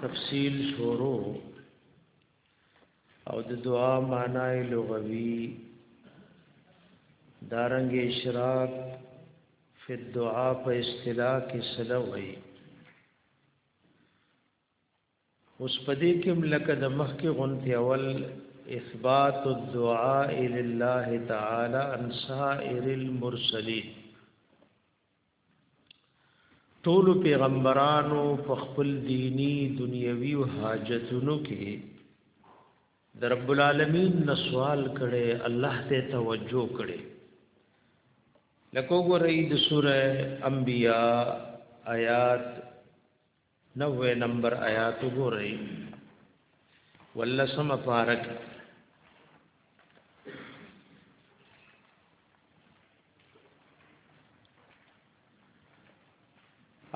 تفصیل شروع او د دعا معنی لغوي دارنګ اشراق فی الدعاء په اصطلاح کې سلوي اوس پدې کې ملک د مخ کې غونتی اول اثبات الدعاء لله تعالی ان سائر المرسلین ټول پیغمبرانو په خپل دینی دنیوي او حاجتونو کې د رب العالمین نه سوال کړي الله ته توجه کړي لکه وګورئ د سوره انبیاء آیات نوې نمبر آیات وګورئ ولسم پارک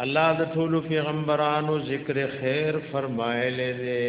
الله د ټولو پیغمبرانو ذکر خیر فرمایلی دی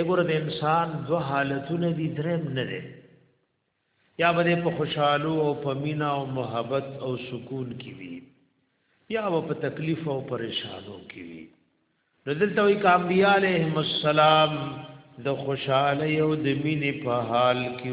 اګور د انسان دو حالتونه دي درم نه دي یا به په خوشحالو او په مینا او محبت او سکون کې وي یا به په تکلیف او پریشانو کې وي نو دلته وی کامبیا علیهم السلام د خوشاله او د مینې په حال کې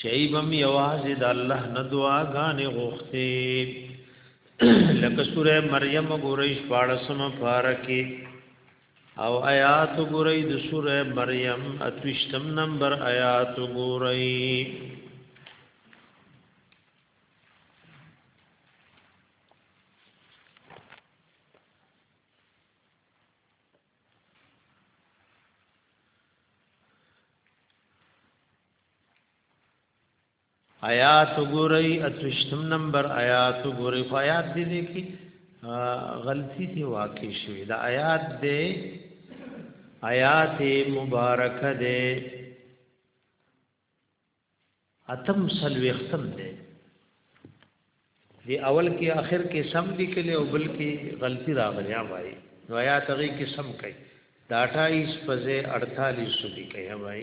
چای بم یوازې د الله نه دعاګانې غوښتې لکه سوره مریم ګورې شپاړسم فارکه او آیات ګورې د سوره مریم اتوشتم نمبر آیات ګورې آیات ګورئ اتشتم نمبر آیات ګورئ خو آیات دې دې کې غلطی ته واقع شوې دا آیات دې آیات مبارک دې اتم سلوي ختم دې دی اول کې آخر کې سم لیکل او بل کې غلطی راغلی وای نو آیات هغه کې سم کړي داټا ایس پزې 48 لیکي وای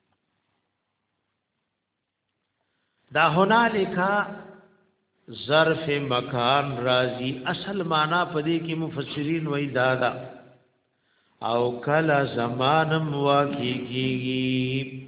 دا هنالک ظرف مکان راضی اصل معنا پدې کې مفسرین وای دادا او کلا زمانم واقع کیږي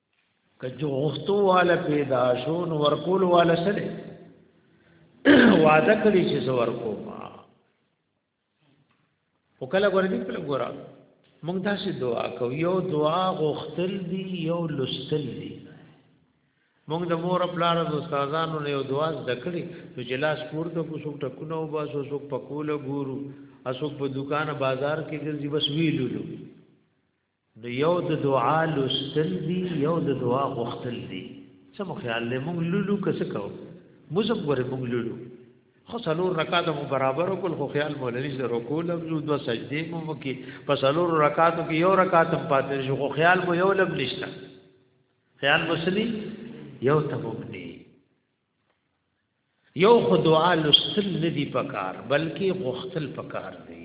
کجو غختو والا پیدا شو نو ورکول والا سره وعده کړی چې زور کوما وکړه ګورې په لګورا موږ تاسو دعا کوو یو دعا غختل دی یو لستل دی موږ د مور خپل د استادانو نه یو دعا زده کړې نو چې لاس پورته کو څوک ټکونه او باسو څوک پکوله ګورو اسوک په دکان بازار کې ګرځي بس ویلو نو یو د دعا لوستل دی یو د دعا غوښتل دی سم خیال له مونږ لولو کس کو مزم ګره مونږ لولو خو څلور رکعات مو برابر کول خو خیال مولوی زه رکوع لمزو دو سجدي مو وکي په څلور رکعات کې یو رکعات هم پاتې شو خو خیال مو یو لم نشته خیال مسلی یو تبوبني یو خو دعا لوستل ندی پکار بلکې غوښتل پکار دی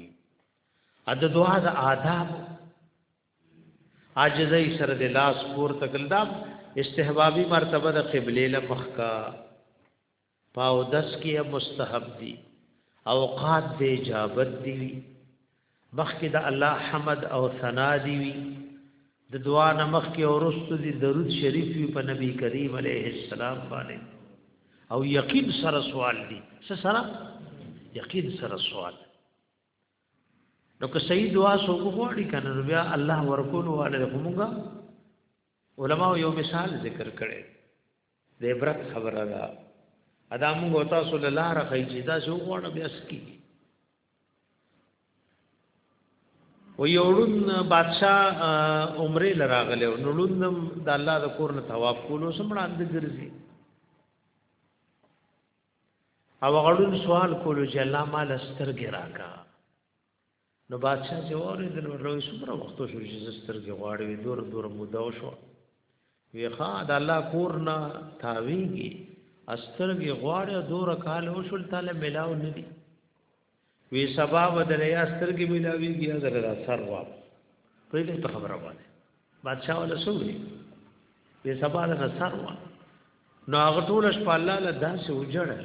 ا د دعا د آداب عاجزۍ سره د لاس پور تکل دا استحبابي مرتبه د قبله له مخ کا پاو دس کې مستحب دي اوقات د اجابت دي مخ کې د الله حمد او ثنا دي د دعا نه مخ کې اورست دي درود شریف په نبی کریم علیه السلام باندې او یقین سره سوال دي سره یقین سره سوال نو که صحیح دعا سو کو غواړي کنه نو بیا الله ورکول والے همغه علما یو مثال ذکر کړي د عبرت خبره ده ادا موږ او تاسو له لار خی چې دا شو غواړو بیا سکی و یوړون بادشاہ عمره لراغله نو لوندم د الله د کور نه طواف کولو سمړاند ګرځي او غړون سوال کولو چې الله مال سترګې راکا نو بادشاہ چې وره د لوی سمره وخت شو چې سترګې غواړي دور دور مودو شو وی خا د الله کور نه تاویږي استرګې غواړي دور کال وشول تعالی ملاو ندي وی سبا بدل یا سترګې ملاویږي یا زره دا سر وا په دې ته خبره باندې بادشاہ ولا سوې وی سبا له سر وا نو هغه ټول شپه الله له داسې وجړل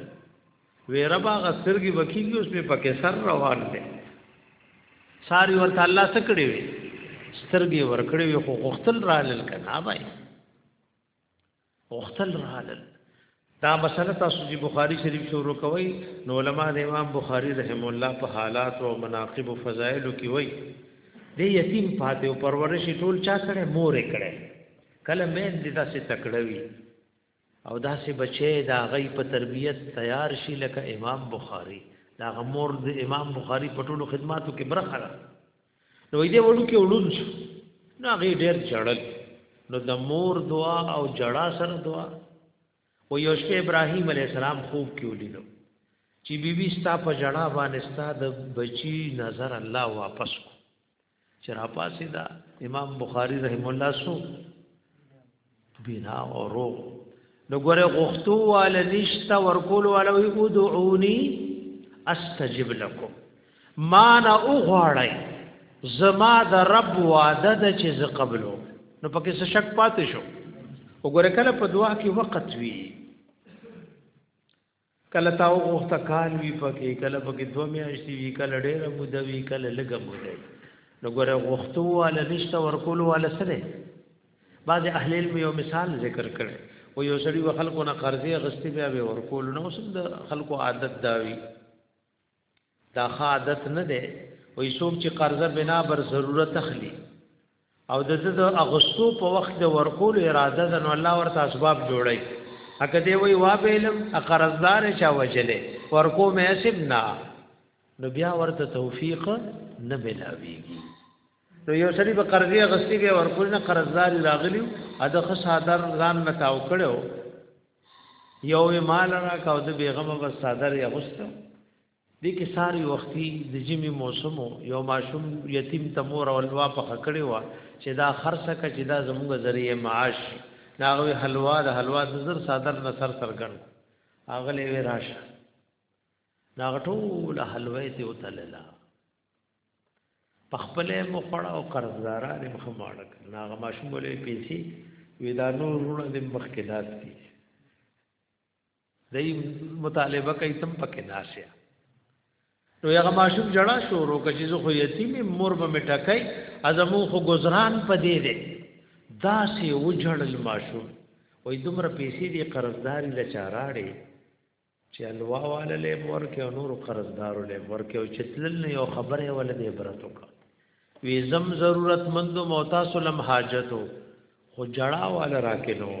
وی ربا غ سترګې وکیږي اوس په پکې سر روان دي ساری ورته الله سکړې وي سترګې ورکړې وي خو غختل رالل کنه بای اوختل رالل دا مسله تاسو چې بخاری شریف شروع کوي نو علما د امام بخاری رحم الله په حالات او مناقب او فضایل کې وایي د یتیم پاتې او پرورش ټول چا کړي مور کړي کله مې د داسې تکړوي او داسې بچي دا غي په تربيت تیار شي لکه امام بخاري دا غمور د امام بخاري په ټولو خدماتو کې برخه ده نو دې وړو کې وړون شو نو هغه ډېر جړل نو د مور دعا او جړا سره دعا او یو شپه ابراهیم علی السلام خوب کې ولیدو چې بیبي بی ستا په جړا باندې ستا د بچی نظر الله واپس کو چې را پاسې دا امام بخاری رحم الله سو بنا او روغ نو ګوره غختو وال نشتا ورکول والو ادعوني استجب لكم ما نه اوغړی زما د رب وعده ده چې ز قبلو نو پکې څه شک پاتې شو وګوره کله په دعا کې وخت وی کله تا وغوښته کال وی پکې کله پکې دوه میاشتې وی کله ډېره موده وی کله لږه موده نو ګوره غوښتو والا نشته ورکول والا سره بعض اهل علم یو مثال ذکر کړي او یو سړي وخلکو نه قرضې غستې بیا به ورکول نو سم د خلکو عادت داوي دا ښه عادت نه دی وای څوک چې قرضه بنا بر ضرورت اخلي او د د اغستو په وخت د ورکول اراده د نو الله ورته اسباب جوړي اګه دی وای وا بیلم قرضدار چا وجلې ورکو مې اسب نه نو بیا ورته توفیق نه ملاويږي نو یو سړي به قرضې اغستې بیا ورکول نه قرضدار راغلی ا د خصادر ځان نه تاو کړو یو مال را کاو د بیغمه بس صادر یا غست دې کې ساری وختي د جمی موسم یو ماشوم یتیم تمور او الوا په خکړې وا چې دا خرڅه ک چې دا زموږ ذریعہ معاش ناغوی حلوا د حلوا د زر صادر نه سر سرګن اغلې وی راشه ناغټول حلوې ته وتللا په خپل مخړه او قرضداران یې مخ ماړه کړ نه هغه ماشوم ولې پیسې وې دا نور وروڼه دې مخ کې ناس دي دای مطالبه کوي تم پکې ناشیا نو هغه ماشوم جړه شروع کړي چې خو یتیم مور به مټکای ازمو خو گزاران په دې دې دا سي وجړل ماشوم وې دومره پیسې دې قرضداري لچاراړي چې الوا والا له ورکه او نور قرضدارو له ورکه او چې تلل نه یو خبره ولا دې عبرت وکړه وی زم ضرورت مند او تاسو لم حاجتو خو جړا والا راکې نو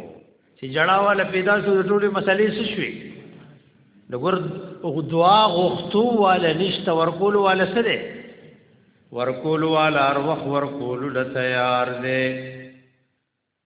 چې جړا والا پیدا شو د ټولې مسلې څه شوي دغور دعا غوښتو والا نشته ورکول والا څه دی ورکول والا ارواح ورکول د تیار دی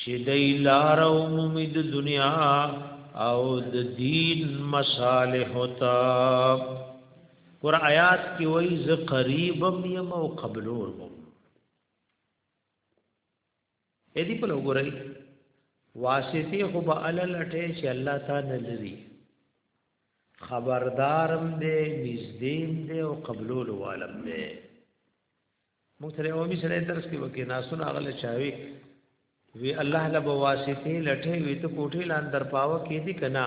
چې دای لار او ممید دنیا او د دین مصالح تا قر آیات کې وای ز قریبم یم او قبلور مم اې دې په لګورای واسطه خو به ال لټه چې الله تعالی لري خبردارم دې نږدې دې او قبلول والم دې مونږ ترې اومي سره درس کې وکي ناسونه اغله چاوي وی الله له بواسطه لټه وی ته کوټه لاندر پاوه کې دي کنا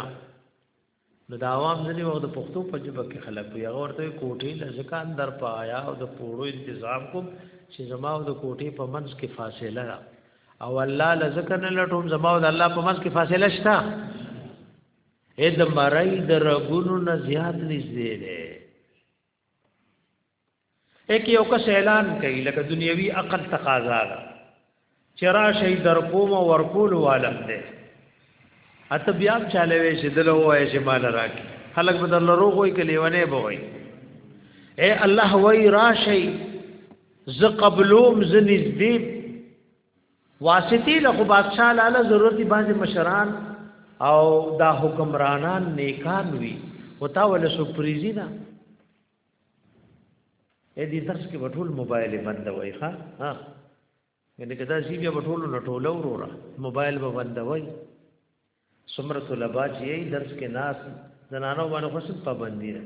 نو دا عوام ځنی وخت د پښتو په جبه کې خلک وي هغه ورته کوټه لزکان در پایا او د پوړو تنظیم کوم چې زما او د کوټه په منځ کې فاصله را او الله لزکن لټوم زما او د الله په منځ کې فاصله شته اې د مړی د رګونو نه زیات نږدې ده اکی یو کس اعلان کوي لکه دنیوي عقل تقاضا ده چرا شي در کوم ورکول والم ده اته بیا چاله وی چې دل وای چې مال راکی خلک به در لرو کوئی کلی ونه به وای اے الله وای راشي ز قبلوم ز نزدیب واسطی له بادشاہ لاله ضرورت باندې مشران او دا حکمرانان نیکان وی وتا ول سپریزی نه اې دې درس کې وټول موبایل بند وای ښا ها یعنی کدا شی بیا وټول نه ټوله وروره موبایل به بند وای سمره طلبه چې درس کې ناس زنانو باندې خصوص پابندی ده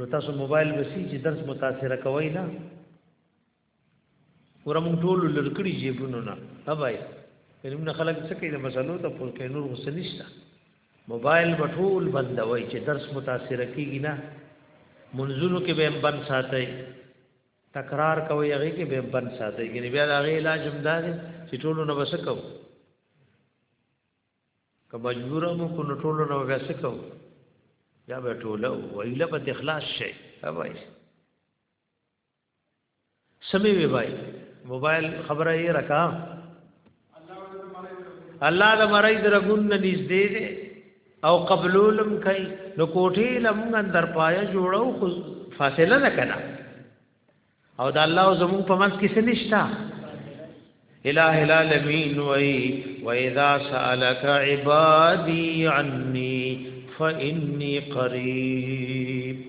نو تاسو موبایل وسی چې درس متاثر کوي نه ګوره مونږ ټول لرکړي جیبونو نه هبای علم نه خلک څه کوي د مسلو ته پوه کوي نور غوسه نشته موبایل به ټول بندوي چې درس متاثر کیږي نه منځونو کې به بند ساتي تکرار کوي هغه کې به بند ساتي یعنی بیا د هغه علاج هم دا دی چې ټول نه بس کو که مجبور مو کو نو ټول نه بس کو یا به ټول ویله په اخلاص شي هبای سمې وی بای موبایل خبره یې رکا الله د مړی درګون نه نږدې دی او قبلولم کوي نو کوټې لمغ اندر پایا جوړو خو فاصله نه کنا او د الله زمون په منځ کې څه نشتا الہ العالمین وای و اذا سالک عبادی عنی فانی قریب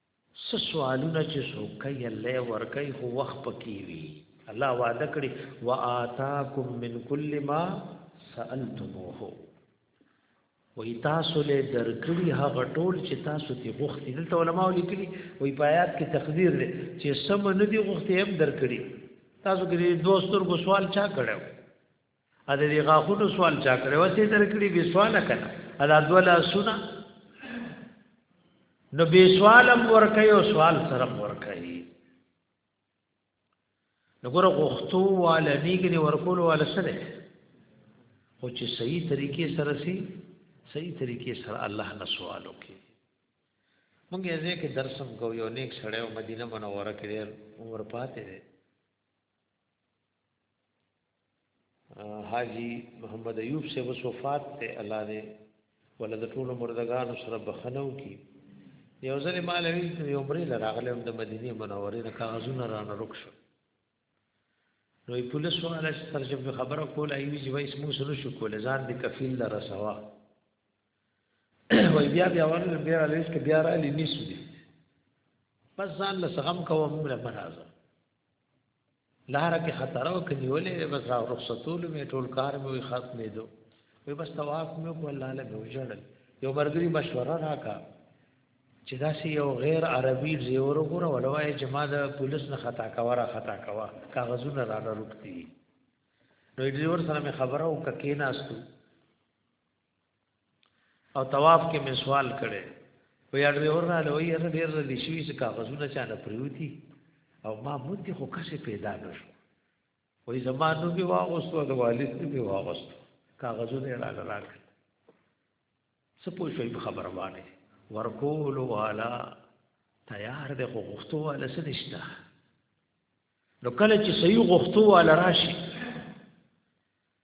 څه سوالونه چې څوک کوي الله ورکوي خو وخت پکې وي الله وعده کړی واتاکم من کل ما سالتموه وی تاسو له درکړي هغه ټول چې تاسو ته غوښتي دلته علما لیکلي وی پایات کې تقدیر دی چې سم نه دی غوښتي هم درکړي تاسو کې دوستر کو سوال چا کړو ا دې غاخونو سوال چا کړو وسه درکړي به سوال کړه ا د دولا سنا نو به سوالم ور کوي او سوال سره ور کوي نګور غختو وال نیګنی ورکول وال سره او چې صحیح طریقې سره سي صحیح طریقې سره الله نه سوال وکي مونږ یې ځکه درسم کو یو نیک سړی او مدینه منوره کې ور پاتې حاجی محمد ایوب سے وصفات ته الله دې ولد ټول مردگان سره بخنو کی یو ځل مالوی یو بری لراغله د مدینه منورې نه کاغذونه رانه رخصو نو پولیس والا چې ترجمه خبره کوله ایوی چې وایس موږ سره شو کول ځان د کفیل لره سوا وای بیا بیا ورنه بیا را لیست بیا را لې نیسو دي بس ځان له سغم کوم مله مرزه لار کې خطر او کنيولې بس را رخصتول می ټول کار مې ختم نه دو وی بس طواف مې کو الله له وجړل یو مرګري مشوره راکا چې دا سی یو غیر عربي زیور غره ولوای چې ما د پولیس نه خطا کوا را خطا کوا کاغذونه را نه رکتی نو دې ور سره مې خبره او ککې ناستو او طواف کې مې سوال کړي وی اړوي اور نه لوي هر ډیر لې شي چې کاغذونه چانه پریوتی او ما مونږ خو کسه پیدا نشو وی زمانو به واغستو د والد به واغستو کاغذونه را راک سپو شوي خبر باندې ورکول والا تیار د غوښتو والا څه نشته نو کله چې صحیح غوښتو والا راشي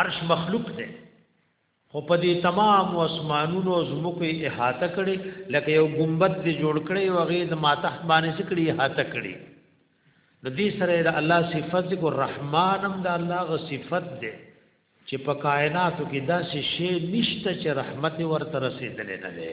عرش مخلوق دی خو په دې تمام اسمانونو زمکو احاطه کړي لکه یو ګمبد دی جوړ کړي او هغه د ماته باندې سکړي احاطه کړي د دې سره د الله صفت کو رحمان هم د الله غ صفت دی چې په کائناتو کې داسې شی نشته چې رحمت ورته رسیدلې نه ده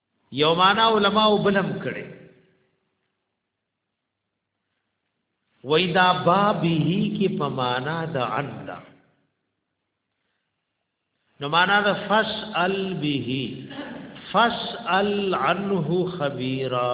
یو معنا علما او بلم کړي وای دا بابه کې په معنا د ان دا نو معنا د فسأل به فسأل عنه خبيرا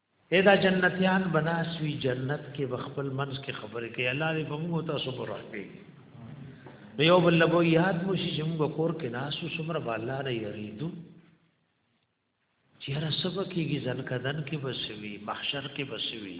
اې دا جنتیان بناس وی جنت کې بخپل منځ کې خبرې کوي الله دې په موږ تاسو پر رحمېږي نو یو بل لبو یاد مو شي چې موږ کور کې ناسو سمره بالا نه یریدو چیرې سبا کېږي ځنکدن کې بسوي محشر کې بسوي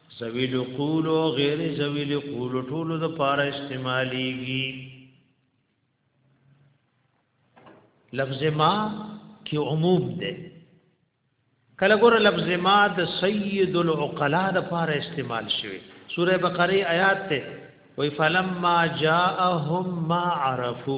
ذوی القول او غیر ذوی القول ټول د پاره استعمالیږي لفظ ما کې عموم ده کله ګور لفظ ما د سید العقلاء د پاره استعمال شوی سوره بقره آیات ته وی فلما جاءهم ما عرفو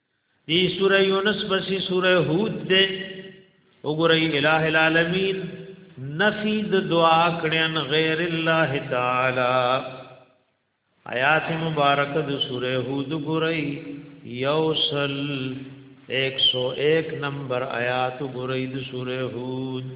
دی سوره یونس پسې سوره هود ده وګورئ الٰه العالمین نفی د دعا کړن غیر الله تعالی آیات مبارک د سوره هود وګورئ یوصل 101 نمبر آیات وګورئ د سوره هود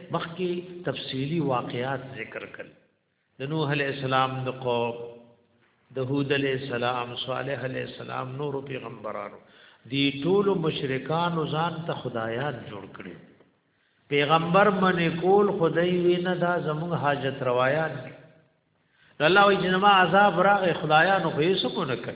مخکې تفصیلی واقعات ذکر کړل د نوح علی السلام د قوم د هود علی السلام صالح علی السلام نور پیغمبرانو دی ټول مشرکان ځان ته خدایان جوړ کړي پیغمبر منې کول خدای وینا دا زموږ حاجت روایان دي الله وی جنما عذاب راغ خدایانو خو یې سکو نه کړ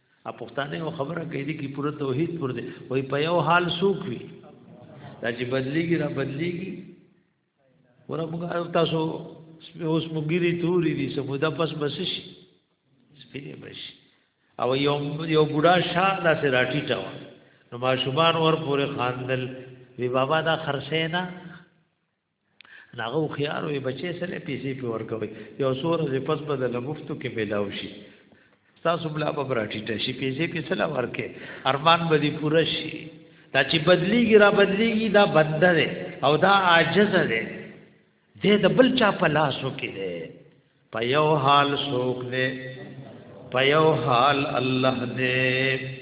ا پښتانه یو خبره کوي دي کې پوره توحید پر دي وای په یو حال سوق وي دا چې بدليږي را بدليږي ورته تاسو اوس مګيري توري دي سمودا پس بسش سپینه بش او یو یو بوډا شاه داسې راټی تا نو ما شومان ور پورې خاندل وی بابا دا خرسه نه ناغه خو خيار وي بچي سره پیسې په ورکوي یو سور زې پس به د لمفتو کې ملاو شي تاسو بلا به براټیټه شي پیسې په سلا ورکه ارمان به دي پوره شي دا چې بدلیږي را بدلیږي دا بنده ده او دا عاجز ده دې د بل چا په لاسو کې ده په یو حال سوک ده په یو حال الله دې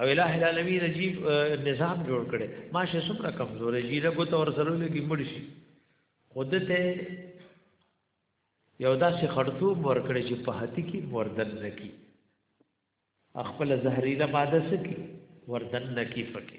او الہ العالمین عجیب نظام جوړ کړي ماشه څومره کمزورې جی له ګوت اور سره لګي مړ شي خود ته یو داسې خړتوب ورکړي چې په هتی کې وردن نکی خپل زهريله ماده سکی وردن نکی پکې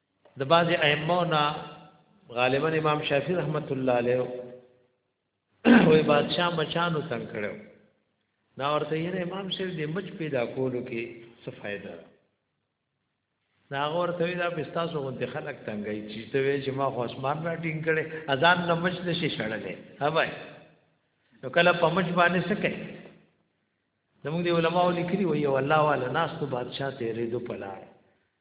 د بعض ائمه نه غالبا امام شافعي رحمت الله علیه وې بادشاہ مچانو تنگ کړو نا ورته یې امام شافعي د مچ پیدا کولو کې څه فائدہ نا ورته دا پستاسو غونډه خلک تنګي چې ته وې چې ما خو اسمان را ټینګ کړي اذان نه مچ نشي شړلې ها بھائی نو کله په مچ باندې سکه زموږ دی علماء لیکلي وي او الله والا ناس ته بادشاہ ته ریدو پلار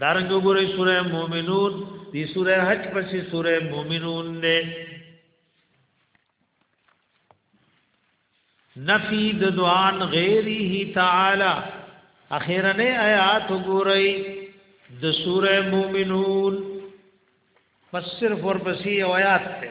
دارنګ وګورئ سوره مومنون دی سوره حج پسې سوره مومنون ده نفی د دوان غیره تعالی اخیرنه آیات وګورئ د سوره مومنون پس صرف ورپسې آیات ته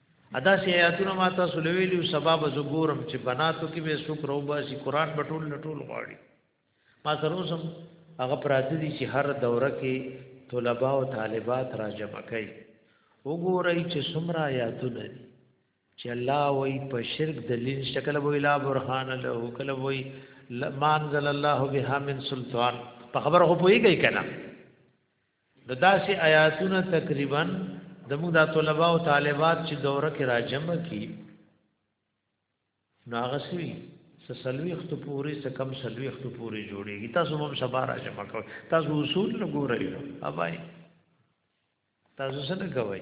ادا سی آیاتونه ما تاسو لویلو سبب زګورم چې بناتو کې به سو کرو به سی قران بټول لټول غواړي ما سره اوسم هغه پراته دي چې هر دوره کې طلباء او طالبات را جمع کوي وګورئ چې څومره آیاتونه دي چې الله وای په شرک دلیل شکل وای لا برهان له کله وای ما انزل الله بها من سلطان په خبره خو پويږي کنه د داسې آیاتونه تقریبا د موږ د طلبه او طالبات چې دوره کې راجمع کی نو هغه سوي سلويخت پوری سکم سلويخت پوری جوړیږي تاسو هم سبا را جمع کوئ تاسو اصول نه ګورئ ابای تاسو څه نه کوئ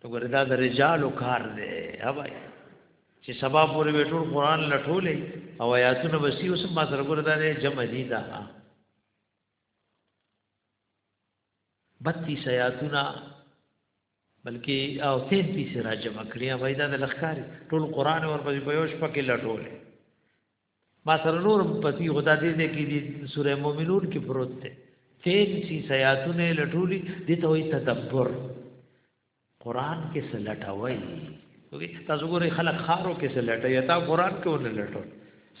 ته ګوره دا د رجالو کار دی ها بھائی چې سبا پورې به ټول قران لټولې او آیاتونه وسی اوس ما سره ګوره دا جمع دي دا بتی سیاتونه بلکې او تین پیسې را جمع کړی وای دا د لخکاري ټول قران ورپسې په یوش پکې لټولې ما سره نور پتی خدا دې دې کې دې سوره مومنون کې پروت دی تین سی سیاتونه لټولی دې ته وي تدبر قران کې څه لټوي وګي تاسو ګورئ خلک خارو کې څه لټي تا قران کې ونه لټو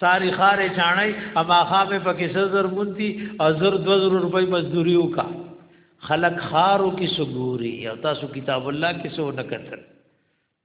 ساری خارې چاڼي اما خامه پکې سزر مونتی ازر 2000 روپۍ مزدوري وکا خلک خارو کې سګوري او تاسو کتاب الله کې څه نه کتل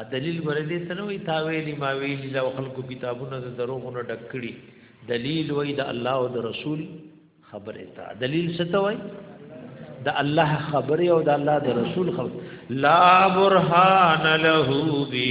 ا دلیل ګره دې سره وی تا ویلی ما ویلی دا خلکو کتابونه د دروغونو ډک کړي دلیل وی د الله او د رسول خبره تا دلیل څه وای د الله خبره او د الله د رسول خبره لا برهان له به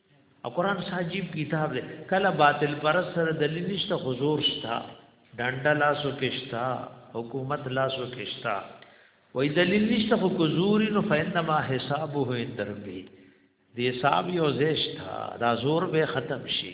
قرآن ساجیب کتاب دی کله باطل پر سر دلیل نشته حضور شتا ډنډه لاسو کشتا حکومت لاسو کشتا وای دلیل نشته خو کزوری نو فینما حسابه اندر به دی حساب یو زیشتا دا زور به ختم شي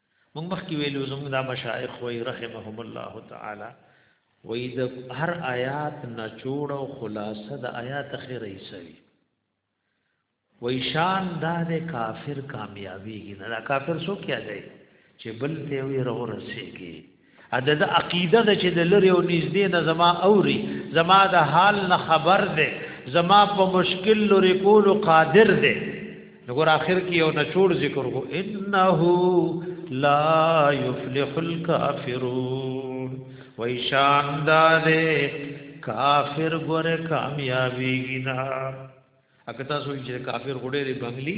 موږ مخکې ویلو زموږ دا مشایخ وای رحمهم الله تعالی وای د هر آیات نچوړ او خلاصه د آیات اخر ایسوي وای شان دا د کافر کامیابیږي نه دا کافر سو کیا دی چې بل ته وی ورسیږي اده د عقیده د چې د لری او نږدې نه زما اوري زما د حال نه خبر ده زما په مشکل لری کول قادر ده نګور اخر کې یو نچوړ ذکر کو انه لا یفلح الکافرون وای شاندار کافر ګور کامیابی گنا اکتا سوچ کافر ګډه ری بنگلی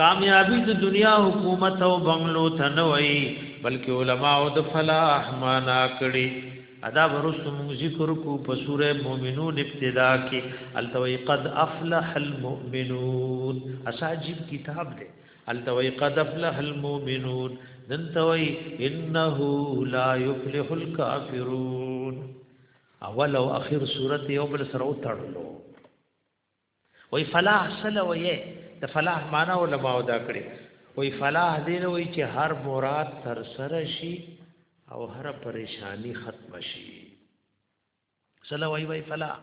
کامیابی د دنیا حکومت او بنگلو ته نه وای بلکې علما او د فلاح معنا کړي ادا ورست موږ ذکر کو په سوره مومنون ابتدا کې التوی قد افلح المؤمنون اساجب کتاب دی التوی قد افلح المؤمنون دنتوی انه لا يفلح الكافرون اول او اخر سوره یو بل سره وتړلو وای فلاح سره وای د فلاح معنا علماء دا کړی وای فلاح دې نه وای چې هر مراد تر سره شي او هر پریشانی ختم شي سره وای وای فلاح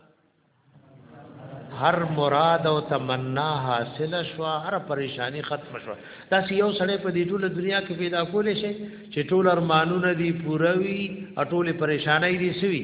هر مراد او تمنا حاصل شو هر پریشانی ختم شو دا سی یو سړی په دې ټوله دنیا کې پیدا کول شي چې ټول ارمانونه دي پوروي او ټول پریشانای دي سوي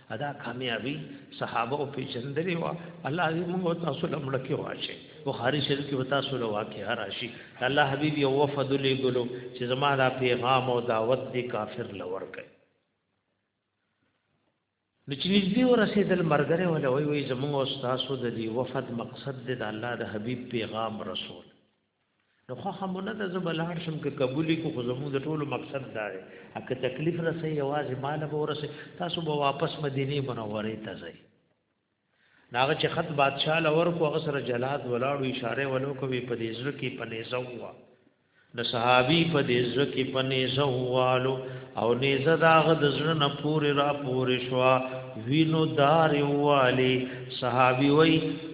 ادا کامیابی صحابه او پیجندلې وا الله دې موږ تاسو لمړ کې واشه بخاری شریف کې وتا سره واقع راشي الله حبیب یو وفد لې ګلو چې زما دا پیغام او دعوت دې کافر لور کړي نو چې نږدې ورسېدل مرګره ولا وی وی زموږ او تاسو د دې وفد مقصد دې د الله د حبیب پیغام رسول نو خو همونه د زبلار شم کې قبولي کو خو زموږ د ټولو مقصد دا دی اګه تکلیف رسې یوازې مال به ورسې تاسو به واپس مدینه منورې ته ځئ ناغه چې خط بادشاہ لور کو هغه سره جلاد ولاړو اشاره ولو کوي په دې ځل کې پنې زوا د صحابي په دې ځل کې پنې زوالو او نيزه داغه د زړه نه پورې را پورې شو وینو دار والی صحابي وای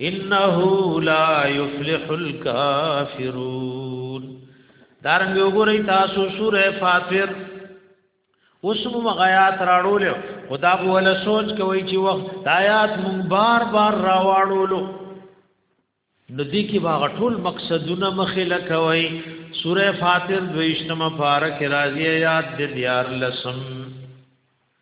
انه لا يفلح الكافرون دارنګ وګورئ تاسو سوره فاطر اوس مو مغیات راړول خدا په ول سوچ کوي چې وخت آیات مون بار بار راواړولو ندی کې باغ ټول مقصدونه مخې لکوي سوره فاطر دویشتمه پارک راځي آیات د دیار لسم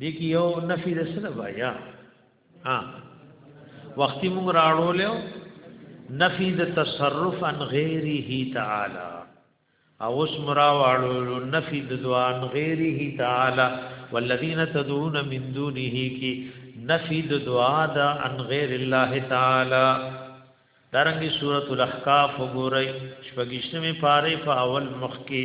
دې کې یو نفي د سره بیا ها وختي موږ راړو له نفي د تصرف عن غیره تعالی او اوس مرا واړو نفي د دوان غیره تعالی والذین تدعون من دونه کی نفي د دعا د عن غیر الله تعالی دارنګي سورۃ الاحقاف وګورئ شپږشتمه پاره په اول مخ کې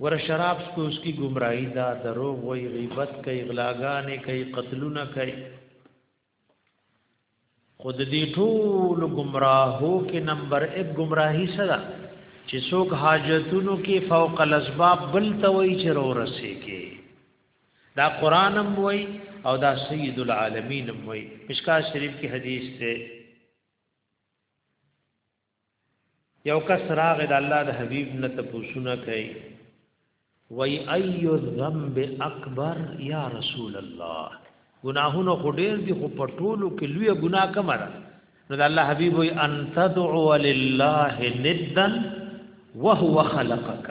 ور شراب سکوس کی گمراهی دا دروغ وی غیبت کوي غلاګانې کوي قتلونه کوي خود دې ټول گمراهو کې نمبر 1 گمراهی صدا چې څوک حاجتونو کې فوق الاسباب بل توي چې رو رسي کې دا قرانم وای او دا سید العالمین وای مشکا شریف کې حدیث ته یو کس راغ د الله د حبیب نه تپوسونه کوي وای ای ذنب اکبر یا رسول الله گناهونه خډیر دي خو په ټولو کې لوی ګناه کومه ده نو د الله حبیب وای ان تدعو لله ندا وهو خلقک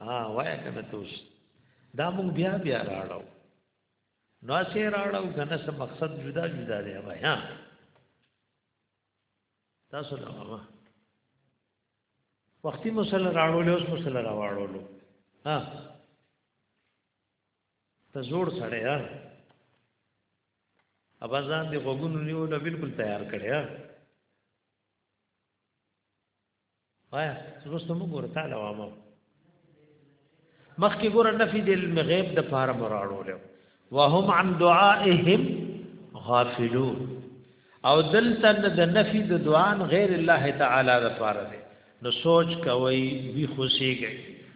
ها وای کنه توس دا مونږ بیا بیا راړو نو سه راړو کنه سم مقصد جدا جدا دی وای ها تاسو له ما وختي مسل راړو له اوس مسل راوړو له ها ته زور سره یا ابازان دی غوګونو نیو له بالکل تیار کړی ها وایا رسو موږ ورته لوامو مخکې ګور نفي د علم غیب د پاره مراړو له وهم عن دعائهم غافلون او دلته د نفي د دعا غیر الله تعالی د پاره دی نو سوچ کوي وی خوشيږي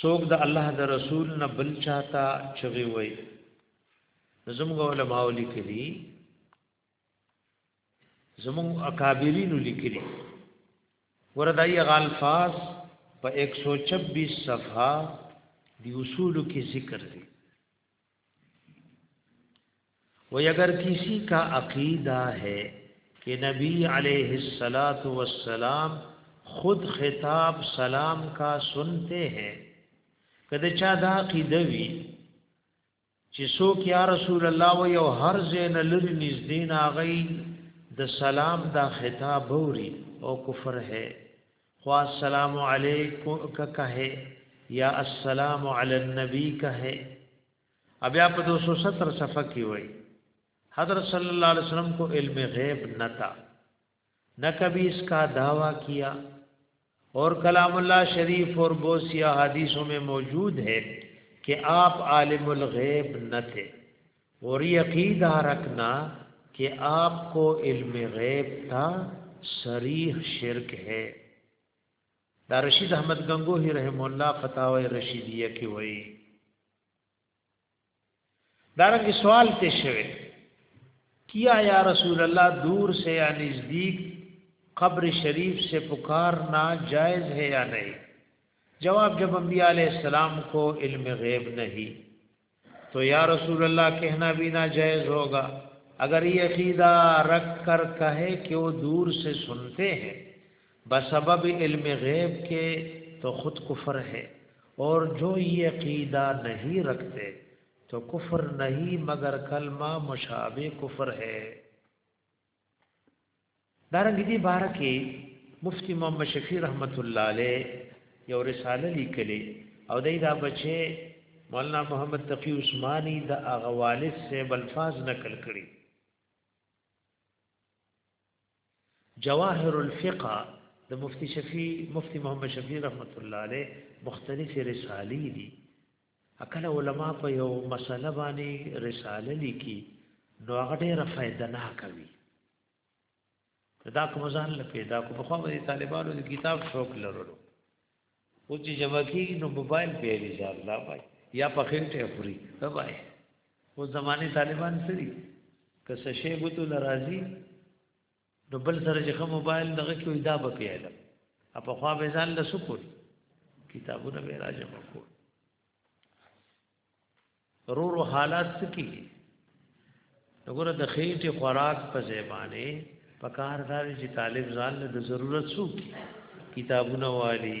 څوک د الله د رسول نه بل چاته چغي وای زموږ علماء لیکلي زموږ اکابرین لیکلي وردای غالفاس په 126 صفحه دی اصول کې ذکر دی وی اگر کسی کا عقیدہ ہے کہ نبی علیہ الصلات والسلام خود خطاب سلام کا سنتے ہیں کده چا دا عقیدہ وی چې څوک یا رسول الله و یو هر زین لری نږدې ناغی د سلام دا خطاب اوري او کفر ہے خو السلام علیکم کا کہے یا السلام علی النبی کہے ابیا په 270 صفحه کې وای حضرت صلی اللہ علیہ وسلم کو علم غیب نہ تھا نہ کبھی اس کا دعویٰ کیا اور کلام اللہ شریف اور بوسیہ حدیثوں میں موجود ہے کہ آپ عالم الغیب نہ تھے اور یہ عقیدہ رکھنا کہ آپ کو علم غیب تا سریح شرک ہے دا رشید احمد گنگو ہی رحم اللہ فتح وئی یکارنگ سوال تے شو کیا یا رسول اللہ دور سے یا نزدیک قبر شریف سے پکارنا جائز ہے یا نہیں جواب جب انبیاء علیہ السلام کو علم غیب نہیں تو یا رسول اللہ کہنا بھی ناجائز ہوگا اگر یہ عقیدہ رکھ کر کہے کہ وہ دور سے سنتے ہیں بسبب علم غیب کے تو خود کفر ہے اور جو یہ عقیدہ نہیں رکھتے تو کفر نہیں مگر کلمہ مشابه کفر ہے دارنګ دې باره کې مفتی محمد شفیع رحمت الله علیه یو رساله لیکلې او دای دا بچي مولانا محمد تقی عثماني د اغوالد سے بلفاظ نقل کړي جواهر الفقه د مفتی شفیع مفتی محمد شفیع رحمت الله علیه مختلفې رسالې دي کله علما په یو مسله باندې رساله لیکي نو هغه ډیره فائدہ نه کوي دا کوم ځان له پیدا کو په خو باندې طالبانو د کتاب شوق لرلو او چې جمع کیږي نو موبایل به لري ځار لا بای یا په خنټه خوري دا بای او زماني طالبان سری که څه شی بوتو ناراضي نو بل سره چې کوم موبایل دغه کې وي دا به پیاله په خوا به ځان له سکول کتابونه به راځم کو رو رو حالات سکی وګوره د خېټې خوراک په زیبانه په کار دار چې طالب ځان له ضرورت سو کتابونه والی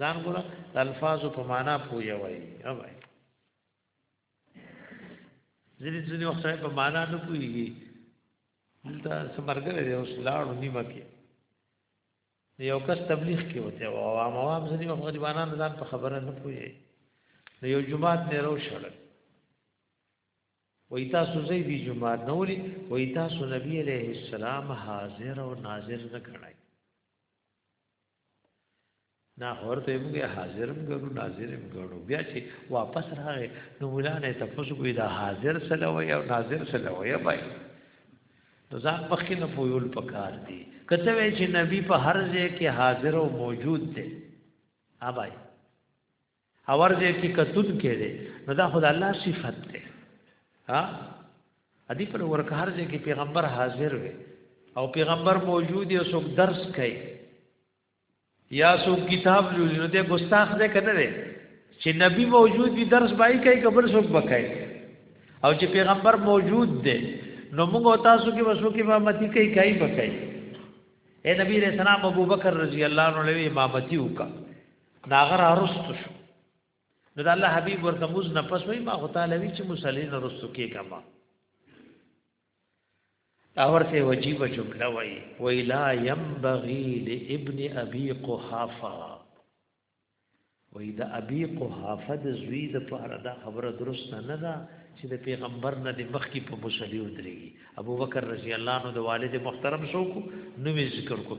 ځان ګوره د الفاظو په معنا پوهه وایي ها وایي ځینې ځینې وخت په معنا نه پوهیږي دلته سمرګره دی اوس لاړو نیمه کې یو کس تبلیغ کې وته او عوام عوام ځینې وخت غریبانان ځان په خبره نه پوهیږي نو یو جمعات نه راو شړل وای تاسو زې دی جمعات نه ولي وای تاسو نبی عليه السلام حاضر او ناظر نه کړای نا ورته موږ حاضرم ګرو ناظرم ګرو بیا چې واپس راغې نو مولانه تاسو کوی دا حاضر سره وای او ناظر سره وای بای نو ځان مخکې نه پویول پکار دی کته وای چې نبی په هر ځای کې حاضر او موجود دی ها بای اور دې کې کتون کې دې نو دا خدای الله صفت ده ها ادي پر ورکار دې کې پیغمبر حاضر وي او پیغمبر موجود یو څوک درس کوي یا څوک کتاب لولي نو دې ګستاخ دې کنه دې چې نبی موجود وي درس بای کوي قبر څوک بکای او چې پیغمبر موجود دی نو موږ تاسو کې وسو کې امامتي کوي کوي بکای اے نبی رسول الله ابو بکر رضی الله عنه له امامتي وکړه دا غره ارستو شو نو د الله حبيب ورته موز نه پس وای ما خو تعالی وی چې مصلی نه رستو کې کما دا ورته وجيب جمله وای ویلا ينبغي لابن ابي قحافه وای دا ابي قحافه د زوی د پاره دا خبره درست نه ده چې د پیغمبر نه د مخ کې په مصلی ودرېږي ابو بکر رضی الله عنه د والد محترم شو کو نو ذکر کو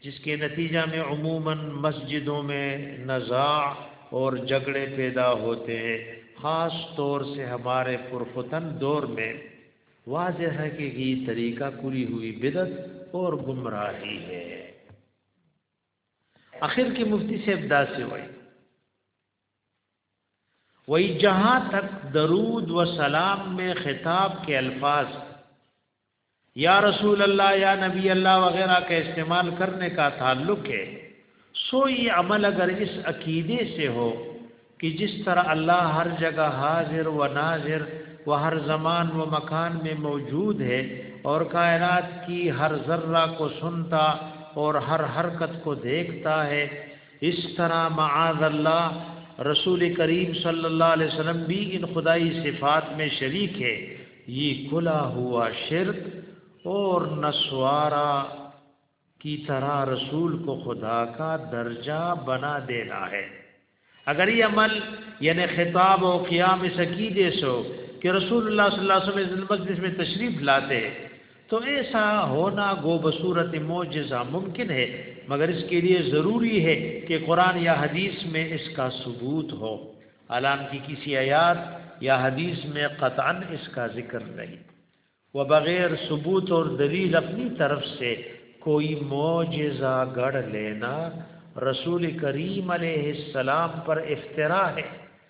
جس کے نتیجہ میں عموماً مسجدوں میں نزاع اور جھگڑے پیدا ہوتے ہیں خاص طور سے ہمارے پرفتن دور میں واضح ہے کہ یہ طریقہ کلی ہوئی بدت اور گمراہی ہے آخر کی مفتی سے ابدا سے ہوئی وہی جہاں تک درود و سلام میں خطاب کے الفاظ یا رسول اللہ یا نبی اللہ وغیرہ کا استعمال کرنے کا تعلق ہے سو یہ عمل اگر اس عقیدے سے ہو کہ جس طرح اللہ ہر جگہ حاضر و ناظر و ہر زمان و مکان میں موجود ہے اور کائنات کی ہر ذرہ کو سنتا اور ہر حرکت کو دیکھتا ہے اس طرح معاذ اللہ رسول کریم صلی اللہ علیہ وسلم بھی ان خدائی صفات میں شریک ہے یہ کھلا ہوا شرط اور نسوارا کی طرح رسول کو خدا کا درجہ بنا دینا ہے اگر یہ عمل یعنی خطاب و قیام سکی دے سو کہ رسول اللہ صلی اللہ علیہ وسلم اس میں تشریف لاتے ہیں تو ایسا ہونا گو بصورت معجزہ ممکن ہے مگر اس کے لیے ضروری ہے کہ قرآن یا حدیث میں اس کا ثبوت ہو علام کی کسی آیات یا حدیث میں قطعا اس کا ذکر نہیں وہ بغیر ثبوت اور دلیل اپنی طرف سے کوئی معجزہ گڑھ لینا رسول کریم علیہ السلام پر افترا ہے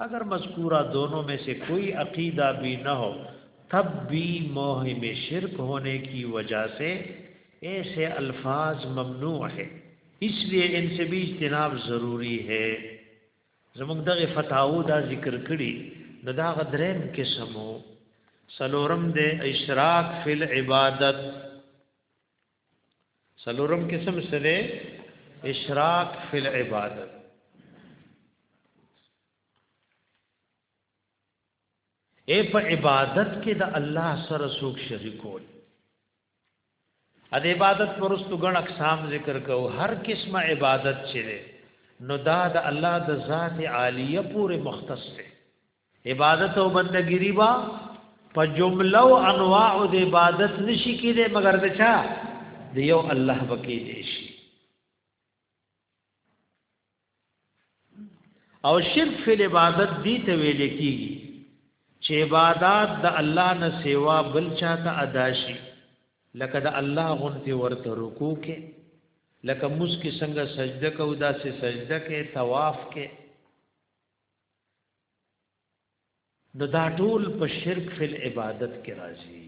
اگر مذکورہ دونوں میں سے کوئی عقیدہ بھی نہ ہو تب بھی موہم شرک ہونے کی وجہ سے ایسے الفاظ ممنوع ہے اس لیے ان سے بھی اجتناب ضروری ہے زمونږ دغه فتاوو دا ذکر کړي نو دا غدرین قسمو سلورم د اشراک فی العبادت سلورم قسم سره اشراق فی العبادت اے په عبادت کې د الله سره څوک شریکول ا د عبادت پرستو ګڼ اقسام ذکر کو هر قسمه عبادت چره نو دا د الله د ذات عالیه پورې مختص دی عبادت او بندګیری با په جمله او انواع د عبادت نشي کېده مگر د چا د یو الله بکی دی شي او شرک فی عبادت دی ته ویل کیږي چې عبادت د الله نه سیوا بل چاته ادا شي لکه د الله غونته ورته رکوع کې لکه مسکی څنګه سجده کو دا سه سجده کې طواف کې نو دا ټول په شرک فی العبادت کې راځي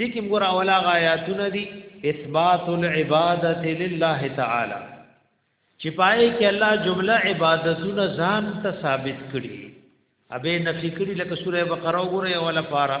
دي کوم ګور اولا غایاتونه دي اثبات العبادت لله تعالی چې پای کې الله جمله عبادتونه ځان ته ثابت کړي ابه نفی کړي لکه سوره بقره وګوره اوله پارا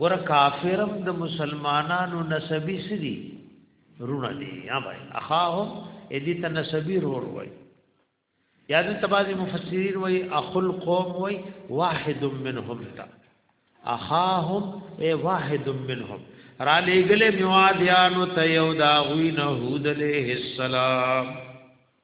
ګور کافرم د مسلمانانو نسبی سری رونه دی یا بھائی اخاهم ادی ته نسبی رور وای یا د تبازی مفسرین وای اخل قوم وای واحد منهم تا اخاهم ای واحد منهم را لګل میوادیانو ته یو دا غوی نه هود له السلام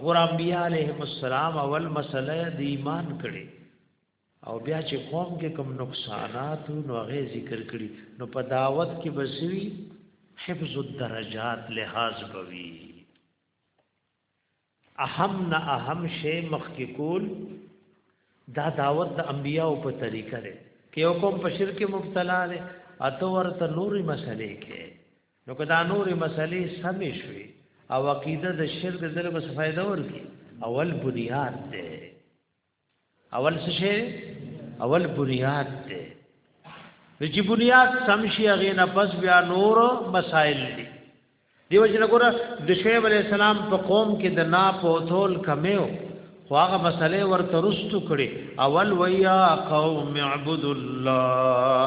غور انبیاء علیهم السلام اول مسله د ایمان کړي او بیا چې قوم کې کوم نقصانات نو هغه ذکر کړي نو په دعوت کې بسوي حفظ الدرجات لحاظ بوي اهم نه اهم شی مخکې کول دا دعوت د انبیاء په طریقه ده کې یو قوم په شرک مبتلا ده اته ورته نوري مسلې کې نو که دا نورې مسلې سمې شوې او عقیده د شرک د دل بس فائدہ ورکی اول بنیاد دی اول څه شی اول بنیاد دی چې بنیاد سم شي هغه نه پس بیا نور مسائل دي دیو چې نګور د شعیب علی السلام په قوم کې د نا پوتول کمیو خو هغه مسلې ورته رستو کړي اول ویا قوم اعبدوا الله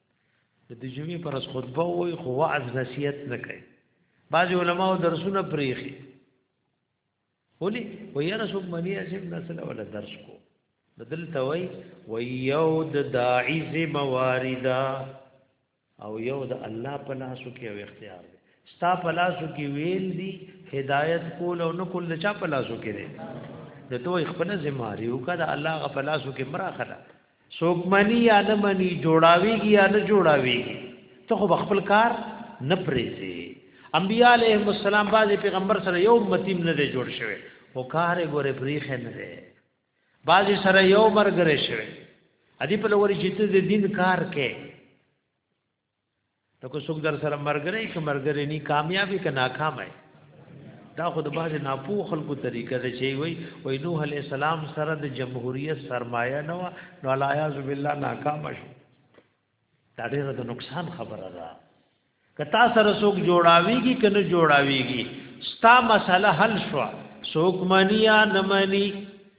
د دې جمعې پر خطبه وای خو وعظ نصیحت نه کوي بعض علما او درسونه پریخي ولي ويره سو منی اسیم نسله ولا درس کو بدل توي ويو د داعي زمواردا او یو د الله په لاسو کې او اختیار دی ستا په لاسو کې ویل دي هدایت کول او نو کول چا په لاسو کې دی د دوی خپل ذمہاري او کړه الله غ په لاسو کې مرا خلا څوک منی یا نه منی جوړاویږي یا نه جوړاویږي ته خو خپل کار نه پریزي انبیاء علیهم السلام باز پیغمبر سره یو متیم نه دی جوړ شوی او کار ګوره پریخ نه دی باز سره یو مرګره شوی ادي په لوري چې ته د دین کار کې نو که څوک در سره مرګري که مرګري نه کامیابی که ناکامه دا خو د باز ناپو خلکو طریقه ده چې وای وای نوح علی السلام سره د جمهوریت سرمایه نه و نو الیاذ بالله ناکام شو دا ډیره د نقصان خبره ده کتا سره څوک جوړاویږي کنه جوړاویږي ستا مسله حل شو څوک مانی یا نه مانی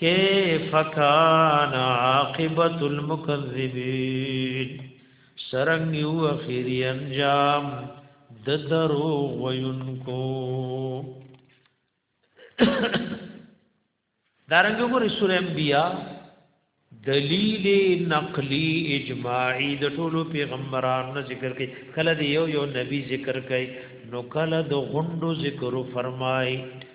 کیف کان عاقبت المکذبین سرنګ یو اخیری انجام د درو وینکو دارنګ وګورئ سورې انبیاء دلیل نقلی اجماعی د ټولو پیغمبرانو ذکر کوي کله یو یو نبی ذکر کوي نو کله د غوندو ذکر فرمایي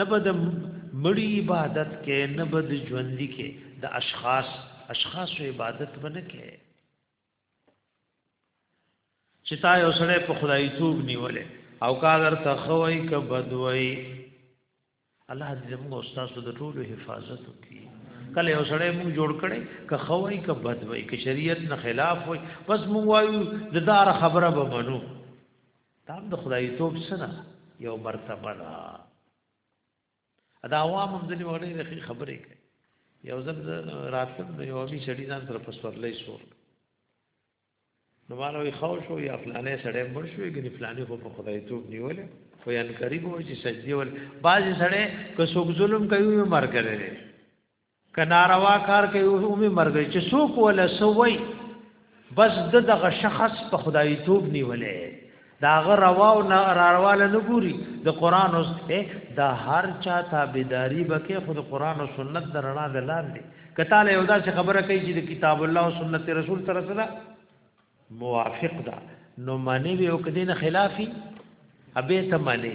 نه به د مړي عبادت کې نه به د ژوندۍ کې د اشخاص اشخاص عبادت بنه کې چې تا یو سره په خدای توب نیولې او کا درته خوای ک بدوي الله دې موږ استاد د ټولو حفاظت وکړي کله یو سره موږ جوړ کړي ک خوای ک بدوي ک شریعت نه خلاف وي بس موږ وایو د دار خبره به منو دا د خدای توپ سره یو مرتبه ده دا عوام هم ځنې وړي د خبرې کوي یو ځل راتلم نو یو می سړی ځان سره پسورلې شو نو مالو یې خو شو یا فلانه سړی مړ شو یې ګنې فلانه خو په خدای توپ نیولې خو یې انکاری کوي چې سجدي ول باز سړی که څوک ظلم کوي مرګ لري که ناروا کار کوي او می مرګ چې څوک ولا سوي بس دغه شخص په خدای توب نیولې دا غ روا او ناروا نه ګوري د قران اوس دا هر چا تابعداري بکې خود قران او سنت درنا د لاندې کته له یو داسې خبره کوي چې د کتاب الله او سنت رسول سره سره موافق ده نو معنی به او کدين خلافي ابه ته معنی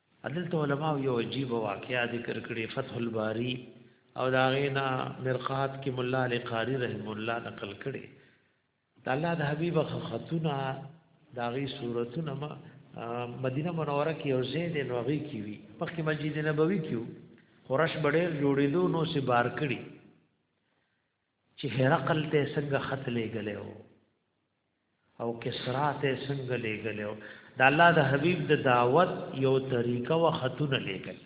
دلته علماء یو عجیب واقعا ذکر کړي فتح الباری او دا غینا مرقات کې مولا علی قاری رحم الله نقل کړي د الله د حبیب خطونه دا غي صورتونه ما مدینه منوره کې او زید نوغي کې وی پخې مسجد نبوي کې خورش بډې جوړېدو نو سي بار کړي چې هرقل ته څنګه خط لګلې وو او کسرا ته څنګه لېګلو د الله د حبيب د دعوت یو طریقه و خطونه لېګل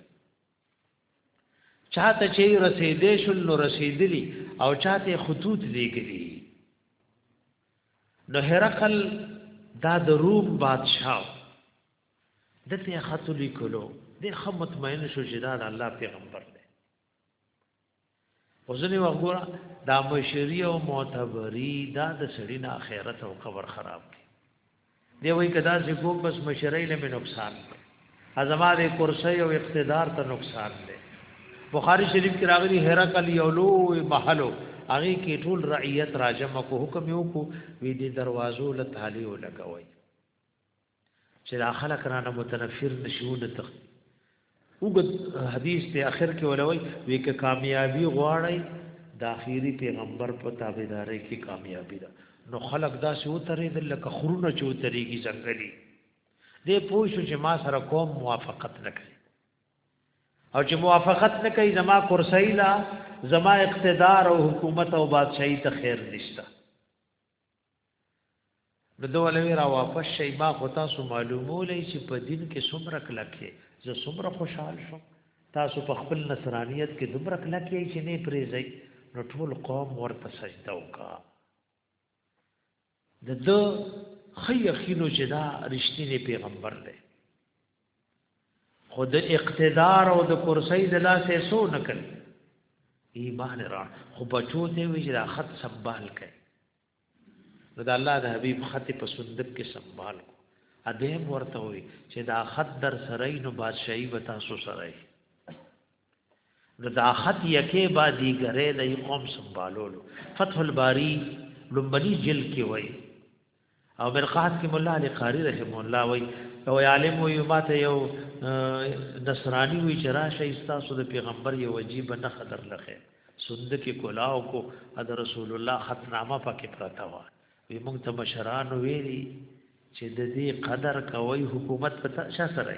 چاته چې رسیدې شل نو رسیدلی او چاته خطوط لېګلی نو هرقل دا د روم بادشاہ دته خط لیکلو د خمت مین شو چې دا د الله پیغمبر دی وزنی وګوره دا مشری او معتبری دا د سړی نه اخرت او قبر خراب کی دی وای کدا چې کوم بس مشری له نقصان دی ازما د کرسی او اقتدار ته نقصان دی بخاری شریف کې راغلی هرقل یو لوی محلو هغه کې ټول رعیت راجمه کو حکم یو کو وی دي دروازو له تالی ولګوي چې دا خلک رانه متنفر نشي ونه تخت وګد حدیث ته اخر کې ولوي وی که کامیابی غواړی د اخیری پیغمبر په تابعداري کې کامیابی ده نو خلق دا سو ترې د لکه خرونه چو ترېږي ځنګلي دې پوه شو چې ما سره کوم موافقت نه کوي او چې موافقت نه کوي زما کرسۍ لا زما اقتدار او حکومت او بادشاہي ته خیر نشته نو دوه لوي را واپس شي ما خو تاسو معلومولې چې په دین کې څومره کلکه زه څومره خوشحال شم تاسو په خپل نصرانیت کې دومره کلکه چې نه پریزي نو ټول قوم ورته سجده وکا د دو خی خینو چې دا رښتینی پیغمبر دی خود اقتدار او د کرسۍ د لاسه سو نکړي ایمان را خو بچو ته وی چې خط سنبال کړي نو د الله د حبیب خط په صندوق کې سنبال کو اده ورته وي چې دا خط در سره نو بادشاہي وتا سو سره نو دا خط یکه با دیګره د یو قوم سمبالولو فتح الباری لومبني جل کې وای او مرقات کې مولا علی قاری رحم الله وای او عالم وی ماته یو نصرانی وی چې راشه استاسو د پیغمبر یو عجیب نه خطر لخه سند کې کولاو کو د رسول الله خطنامه پکې پراته و وی موږ ته مشران ویلي چې د دې قدر کوي حکومت پتا شاسره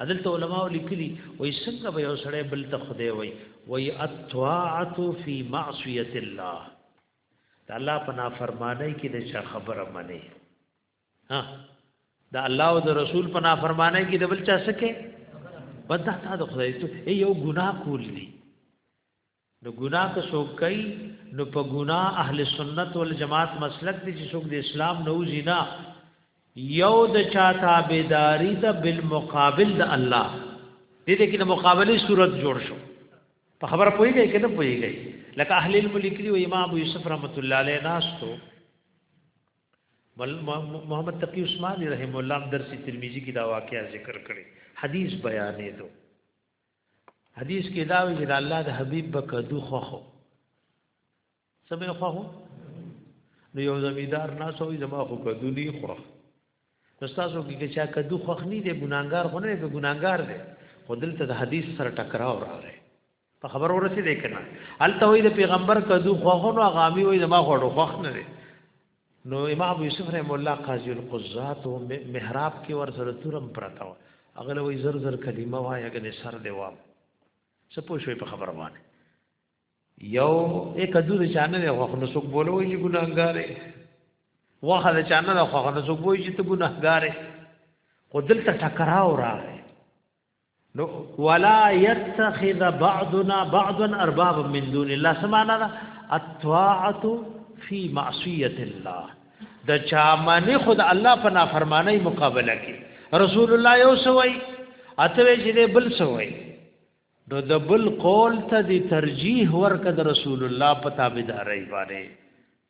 عدالت علماء لیکلي وای څنګه به یو سړی بل ته خدای وای وای الطاعت فی معصیت الله دا الله په نافرمانی کې د چا خبره منی ها دا الله او د رسول په نافرمانی کې د بل چا سکه بدا تا د خدای ته یو ګناه کول دي نو ګناه که څوک کوي نو په ګناه اهل سنت والجماعت مسلک دي چې څوک د اسلام نه وځي نه یو د چا تابعداري ده بالمقابل د الله دې دې کې د مقابله صورت جوړ شو په خبره پويږي کنه پويږي لکه اهل علم لیکلي او امام ابو یوسف رحمت الله علیه ناستو محمد تقی عثماني رحم الله درس ترمذی کې دا واقعا ذکر کړي حدیث بیانې دو حدیث کې دا وی چې د الله د حبیب به کدو خوخو سبه خوخو نو یو زمیدار ناسوي زما خو کدو نه خوخ نو تاسو کې چې چا کدو خوخ نه دی ګناګار خو نه دی ګناګار دی خو دلته د حدیث سره ټکراو راغی په خبر ورسې دی کنه الته وی د پیغمبر کدو خوخو نو غامي وی زما خو خوخ نه دی نو امام ابو یوسف رحم الله قاضی القضات او محراب کې ور سره تورم پراته و هغه لوی زر زر کلمه وای هغه نه سر دی و څه پوه شوي په خبره باندې یو یک دو د چانه دی خو نو څوک بوله وي چې ګناهګارې واخه د چانه دی خو نو څوک وایي چې ته ګناهګارې خو دلته ټکراو راغی نو ولا يتخذ بعضنا بعضا اربابا من دون الله سمانا دا الطاعت فی معصیت الله د چا منی خود الله په نافرمانی مقابله کی رسول الله یو سوی اتوی چې بل سوی نو د بل قول ته دی ترجیح ورکد رسول الله په تابعداري باندې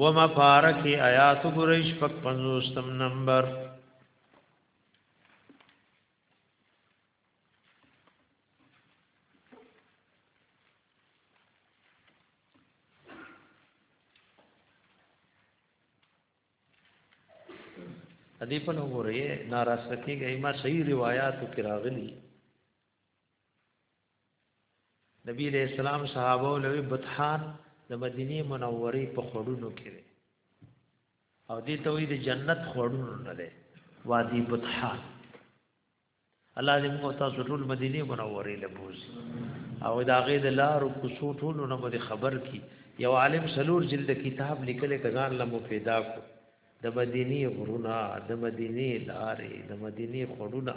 وما پارکی آیات ګریش پک پنځوستم نمبر ادی په نوورې ناراسته کېږي ما صحیح روایتو کې راغلي نبی علیہ السلام صحابه لوی بتحان د مدینه منورې په خړونو کې دی او دې ته وی د جنت خړونو نه دی وادي بتحان الله دې موږ تاسو ټول مدینه منورې لبوز او دا غې د لار او کوڅو ټول نه به خبر کی یو عالم سلور جلد کتاب لیکل کزان لمو پیدا کو د مدینه غرونا د مدینه لارې د مدینه خړونا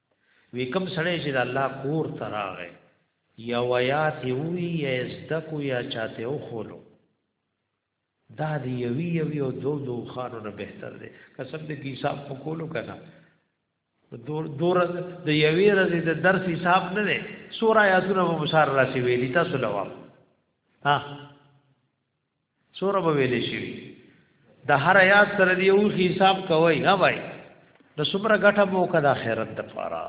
وی کوم سړی چې د الله کور ته راغی یا ویات یوی یا زدکو یا چاته او خولو دا دی یوی یوی او دو دو خانو نه بهتر دی قسم دې حساب په کولو کنه دور دور د یوی رزي د درس حساب نه دی سورہ یاتونه مو مشار راشي ویلی تاسو لوام ها سوره به ویلې شي د هر آیات سره دی او حساب کوي ها بھائی د سمره غټه مو کدا خیرت د پاره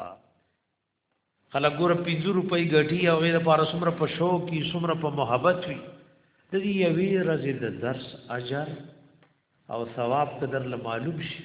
خلک ګور 50 روپۍ غټي او غیر پاره سمره په شو کی سمره په محبت وي د دې یوې رزي د درس اجر او ثواب قدر له معلوم شي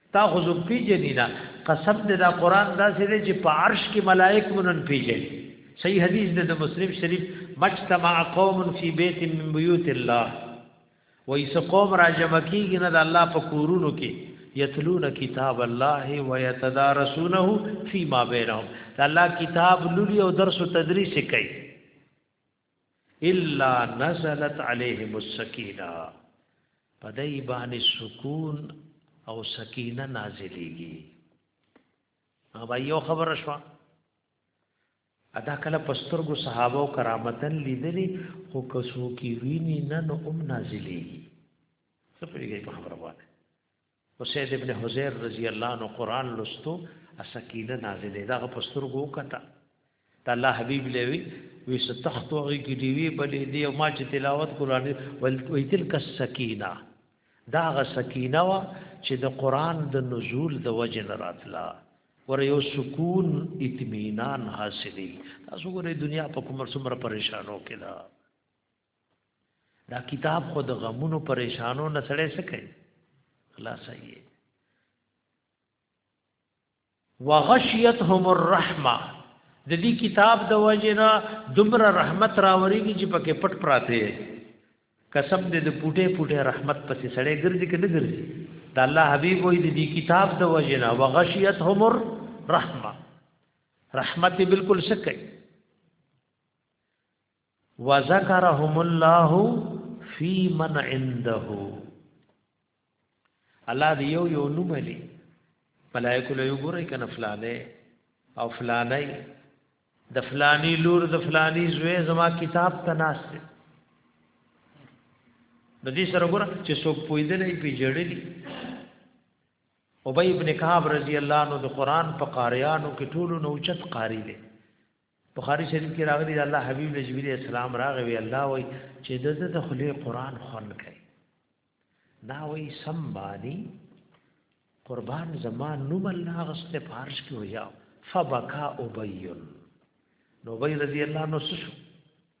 تا خو زه پیژنې نه قسم دې دا قران داسې دی چې په عرش کې ملائک مونږ پیژني صحیح حدیث دی د مسلم شریف مجتمع قوم فی بیت من بیوت الله وایس قوم را جمع کیږي نه د الله په کورونو کې یتلون کتاب الله و یتدارسونه فی ما بینهم الله کتاب لولي او درس او تدریس کوي الا نزلت عليهم السکینه پدای باندې سکون او سکینه نازلېږي هغه یو خبر شو ادا کله پسترګو صحابه او کرامتن لیدلی خو کسو کی ویني نن هم نازلېږي څه پیږي په خبره باندې اسید ابن حزیر رضی الله عنه قران لستو اسکینه نازلې دا په سترګو کته ته الله حبیب لوي وی ستخت او کی دی وی بلې دی او ما چې تلاوت قران ول وی تلک السکینه دا غ سکینه وا چې د قران د نزول د وجه نه راتلا ور یو سکون اطمینان حاصلې تاسو ګورې دنیا په کومر څومره پریشانو کې ده دا کتاب خو د غمونو پریشانو نه سړې سکه خلاصي وغشيتهم الرحمه د دې کتاب د وجنا دمر رحمت راوريږي چې پکې پټ پراته قسم دې د پټه پټه رحمت پسې سړې ګرځي کنه ګرځي دا الله حبيب وې دې کتاب د وجنا وغشيتهم الرحمه رحمت بالکل سکه وذکرهم الله فی من عنده الله دی یو یو نوم لري ملائکه له ګورې کنه فلانه او فلانه د فلانی لور د فلانی زوی زما کتاب ته ناشته د دې سره ګور چې څوک پویدلې په جړلې ابی ابن کعب رضی الله عنه د قران په قاریانو کې ټولو نوچت قاری دی بخاری شریف کې راغلی دی الله حبیب له جبرئیل السلام راغی وی الله وای چې د د خلی قران خون کوي دا وی سم باندې قربان زمان نو الله غست فارش کې ویا فبکا ابیون نو وی رضی الله نو شو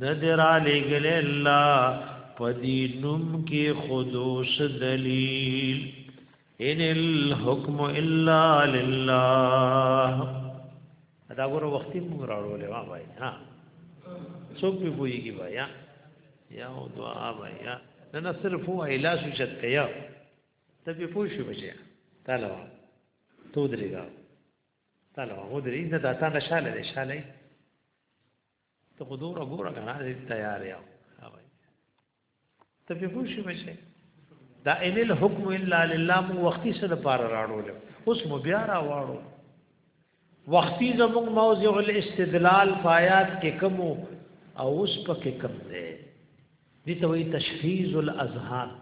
ندر علی گل الله پدی نم کی خدوس دلیل ان الحكم الا لله دا ګوره وخت موږ راړولې ما وای ها څوک به ویږي وای یا یا او دعا وای یا نه نه صرف هو اله شو چته یا ته به پوه شو بچیا تعالی وا تو درېګا تعالی وا ودرې نه دا تا نشاله دې شاله ته خو دومره ګوره کنه دې تیار یو ته په پوښي بشه دا ان الحكم الا لله مو وختي سره پار راړو له اوس مو بیا را واړو وختي زموږ موضوع الاستدلال فایات کې کوم او اوس پکې کوم دی دي ته وی تشخیص الاذهان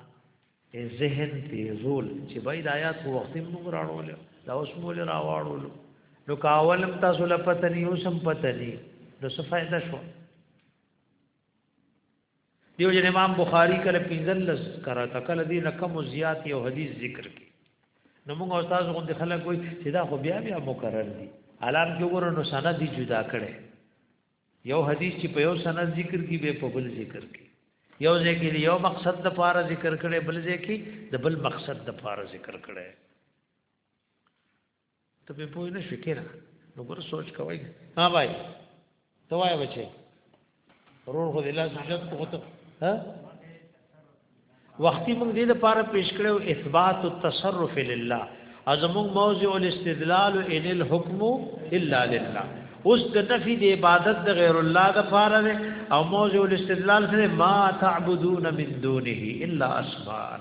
ته ذهن تیزول چې بای د آیات کو وخت موږ راړول دا اوس موږ راوړول نو کاولم تاسو لپته نه یو سم پته نه نو څه فائدہ شو دیو جن امام بخاری کله پینځل لس کرا کله دی رقم زیات یو حدیث ذکر کی نو موږ استاد غوند خلک وای چې دا خو بیا بیا مکرر دي علام کې ورنو سند دی جدا کړي یو حدیث چې په یو سند ذکر کی به په بل ذکر کی یو ځکه یو مقصد د پاره ذکر کړي بل ځکه د بل مقصد د پاره ذکر کړي ته په پوه نه شو کېره نو ګور سوچ کوی ها بھائی ته وای بچي ورور خو دې لاس حاجت کو ته ها وختي موږ دې لپاره پیش کړو اثبات التصرف لله ازمو موضع الاستدلال ان الحكم الا لله اوس د نفي د عبادت د غیر الله د فاره ده او موضع الاستدلال سره ما تعبدون من دونه الا اسماء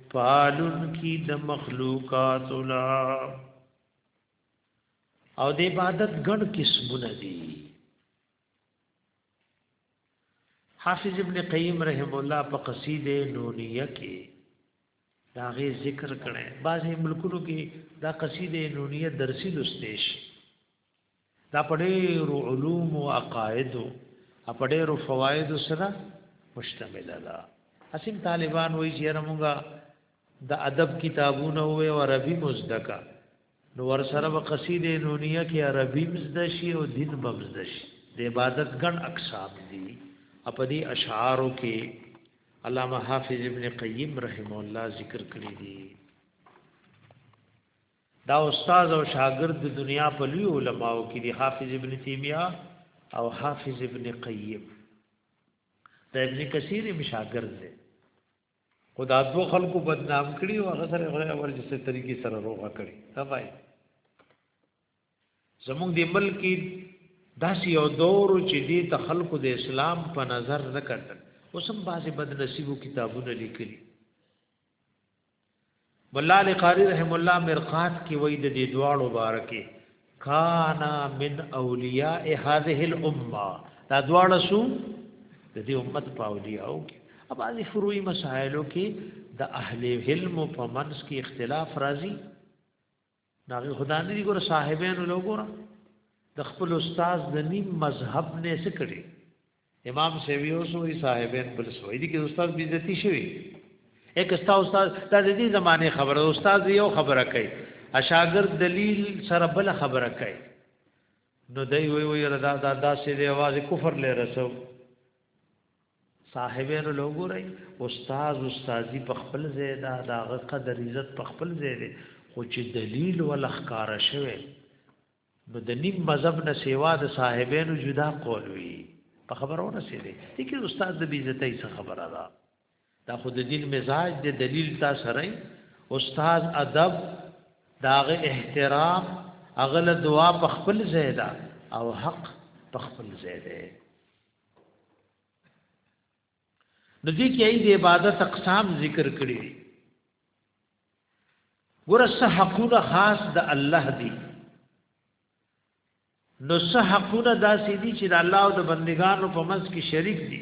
پالون کی د مخلوقات لا او د عبادت ګڼ قسمونه دي حافظ ابن قیم رحم الله په قصیده نونیه کې دا غي ذکر کړي بعضی ملکونو کې دا قصیده نونیه درسي لستیش دا په ډېرو علوم او عقاید او په ډېرو فواید سره مشتمل ده اسیم طالبان وایي چې رمونګه د ادب کتابونه او عربي مزدکا نو ور سره په قصیده نونیه کې عربي مزدشي او دین مزدشي د عبادت ګڼ اقسام دي په دې اشعارو کې علامه حافظ ابن قیم رحم الله ذکر کړی دي دا استاد او شاګرد د دنیا په لوی علماو کې دی حافظ ابن تیمیه او حافظ ابن قیم د ابن کثیر مشاګر دی خدا دو خلکو بدنام کړي او هغه سره غره ورجه سره طریقې سره روغه کړي دا پای زموږ د ملک داسې یو دور چې دې ته خلکو د اسلام په نظر نه کتل اوس هم بعضې بد نصیبو کتابونه لیکلي مولا علی قاری رحم الله مرقات کې وای د دې دواړو بارکه کانا من اولیاء هذه الامه دا دواړه سو د دې امت په اولیاءو کې اب ازي فروعي مسائلو کې د اهل علم په منځ کې اختلاف راځي دا خدای نه دی ګور صاحبانو لوګور د خپل استاد د نیم مذهب نه څه کړي امام سیوی او سوی صاحبین بل سوی دي کې استاد بي عزتي شوی یک استا استاد د دې زمانه خبره استاد یو خبره کوي اشاګر دلیل سره بل خبره کوي نو دی وی وی رضا دا داسې دی आवाज کفر لري رسو صاحبینو له وګورئ استاد استادی په خپل ځای دا داغه قدر عزت په خپل ځای دی خو چې دلیل ول ښکار شوه نو د نیم مذهب نه سیوا د صاحبینو جدا قول وی په خبرونه سي دي چې استاد د بیزتۍ څخه خبره ده دا خود دین مزاج د دلیل تا سره استاد ادب داغه احترام اغل دعا په خپل ځای ده او حق په خپل ځای ده د دې کې د عبادت اقسام ذکر کړی دي ګوره سه حقونه خاص د الله دی نو سه حقونه داسې دي چې د الله او د بندگانو په منځ کې شریک دي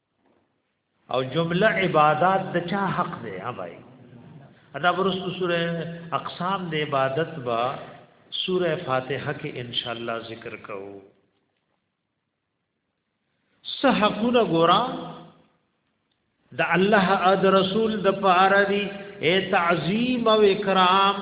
او جمله عبادت د چا حق دی ها بھائی ادا ورستو سوره اقسام د عبادت با سوره فاتحه کې ان شاء الله ذکر کوو صحقونه ګورا د الله اد رسول د پاره دی اے تعظیم او اکرام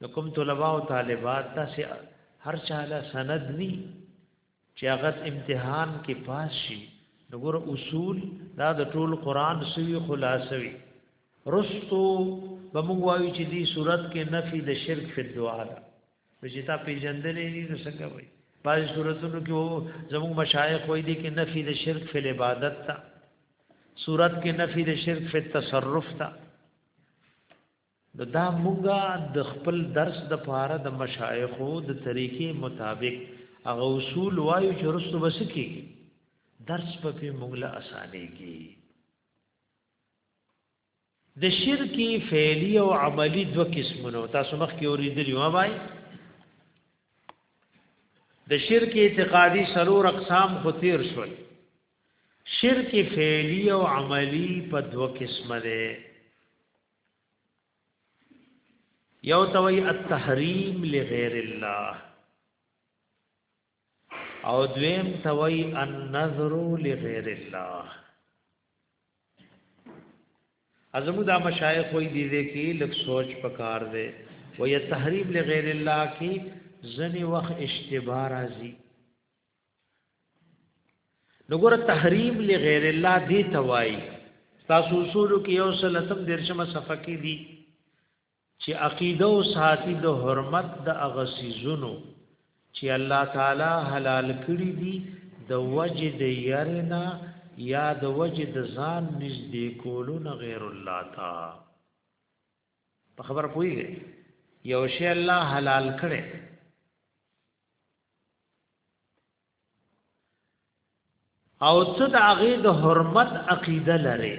نو کوم طلباء او طالبات تاسو هر چاله سند ني چې هغه امتحان کې پاس شي دغه اصول دا د ټول قران سوي خلاصوي رستو بموږ وایو چې دې صورت کې نفي د شرک په دعا ده چې تا پیژندلې نه نو څنګه وایي پای صورتونو کې زموږ مشایخ وایي دي کې نفي د شرک په عبادت تا صورت کې نفي د شرک په تصرف تا نو دا مونږه د خپل درس د پاره د مشایخو د طریقې مطابق هغه اصول وایو چې رسو بس کیږي درس په پی مونږ له اسانه کی د شرک فعلی او عملی دو قسمونه تاسو مخ کې اوریدلی ما بای د شرک اعتقادی سرور اقسام خو تیر شول شرک فعلی او عملی په دو قسمه ده یو توي التحریم لغیر الله او دویم توي النظر لغیر الله ازمو دا مشایخ وې دي دې کې لک سوچ پکار دې وې تحریم لغیر الله کې ځنی وخت اشتباه راځي نګور تحریم لغیر الله دی توای تاسو اصول کې یو سلسم درشمه صفه کې دی چې عقیده او ساتي د حرمت د اغسیزونو چې الله تعالی حلال کړی دي د وجه د يرنا یا د وجه د ځان نږدې کولو نه غیر الله تعالی په خبر پويږي یو شی الله حلال کړي او څه د هغه د حرمت عقیده لري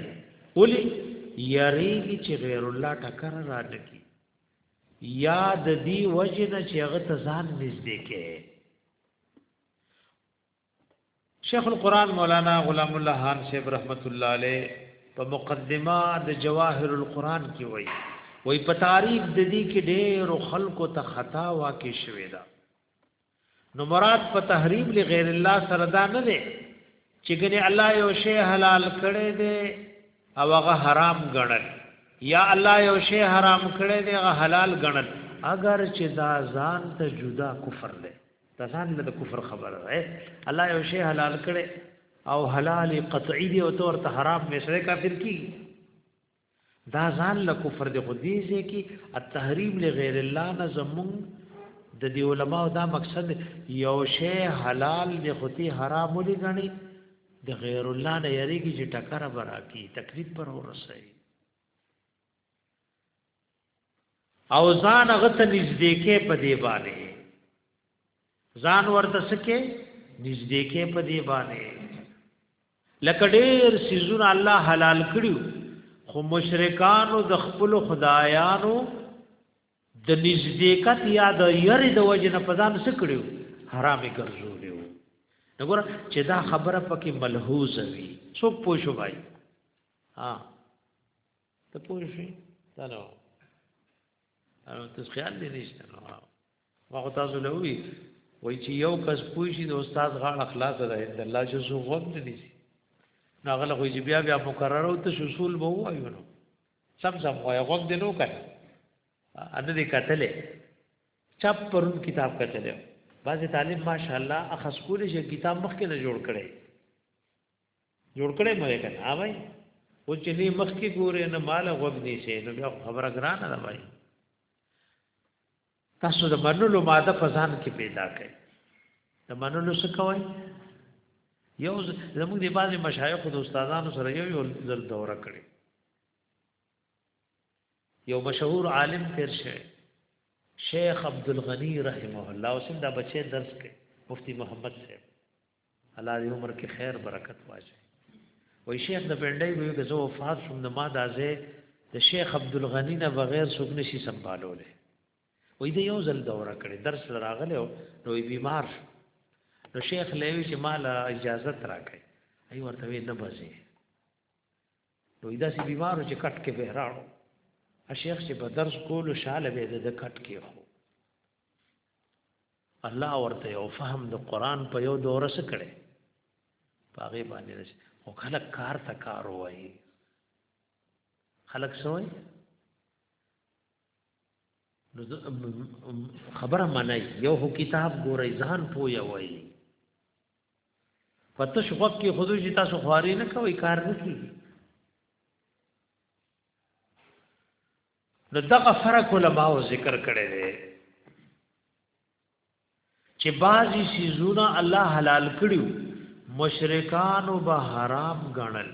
ولي یریږي چې غیر الله ټکر را ټکی یاد دی وجنه چې هغه ته ځان نږدې کې شیخ القرآن مولانا غلام الله خان صاحب رحمت الله علیه په مقدمه د جواهر القرآن کې وایي وای په تعریف د دې کې ډېر خلکو ته خطا واقع شوې ده نو مراد په تحریم لغیر الله سره دا نه ده چې ګنې الله یو شی حلال کړي دي او هغه حرام ګڼل یا الله یو شی حرام کړي دي هغه حلال ګڼل اگر چې دا ځان ته جدا کفر ده تزان د کفر خبره ده الله یو شی حلال کړي او حلال قطعی دی او تور ته حرام مشره کافر کی دا ځان له کفر دی خو دی چې کی التحریم لغیر الله نه زمون د دی علماء دا مقصد یو شی حلال دی خو تی حرام ولې غني د غیر الله نه یریږي چې ټکر برا کی تکلیف پر ورسي او ځان هغه ته نږدې کې په دی باندې ځان ورته سکه نږدې کې په دی باندې لکه ډېر سيزونه الله حلال کړیو خو مشرکانو د خپل خدایانو د نزدېکت یا د یری د وجه نه پدان سکړو حرام ګرځولیو وګوره چې دا خبره پکې ملحوظ وي څوک پوښو بای ها ته پوه شي دا نو او تاسو خیال دې نشته نو ما خو تاسو له وی وای چې یو کس پوه شي د استاد غاړه خلاصه ده د الله جزو غوږ دې شي ناغله خو چې بیا بیا مقرر او ته اصول به وایو نو سم سم وای غوږ دې نو کړ اده دې کتلې چپ پرون کتاب کتلې بعضې طالب ماشاءالله اخص کولې چې کتاب مخکې نه جوړ کړي جوړ کړي مې کنه ها بھائی او چې نه مخ کې ګوره نه مال غوږ نه شي نو بیا خبره ګرانه ده بھائی تاسو د منلو ماده په ځان کې پیدا کړئ د منلو څه کوي یو زموږ د بعضي مشایخ او استادانو سره یو یو ځل دوره کړي یو مشهور عالم تیر شوی شیخ عبد الغنی رحمه الله اوس دا بچی درس کوي مفتی محمد صاحب الله دې عمر کې خیر برکت واچي وای شیخ د پنډای وی که زه وفات شوم نو ما دازه د شیخ عبد الغنی نه بغیر څوک نشي سمبالوله وای دې یو ځل دوره کړې درس راغله نو بیمار شو نو شیخ لوي چې مال اجازه تراکې ای ورته وی نه بځي نو دا سی بیمارو چې کټ کې بهراړو ا شیخ چې په درس کولو شاله به د کټ کې خو الله ورته یو فهم د قران په یو دوره سره کړي پاغه باندې رسي او کله کار ته کار وایي خلک سوې خبره منای یو هو کتاب ګورې ځان پویا وایي پتش وخت کې خودو چې تاسو خواري نه کوي کار نه کوي نو دغه فرق علماو ذکر کړی دی چې بعضی سیزونه الله حلال کړیو مشرکانو به حرام ګڼل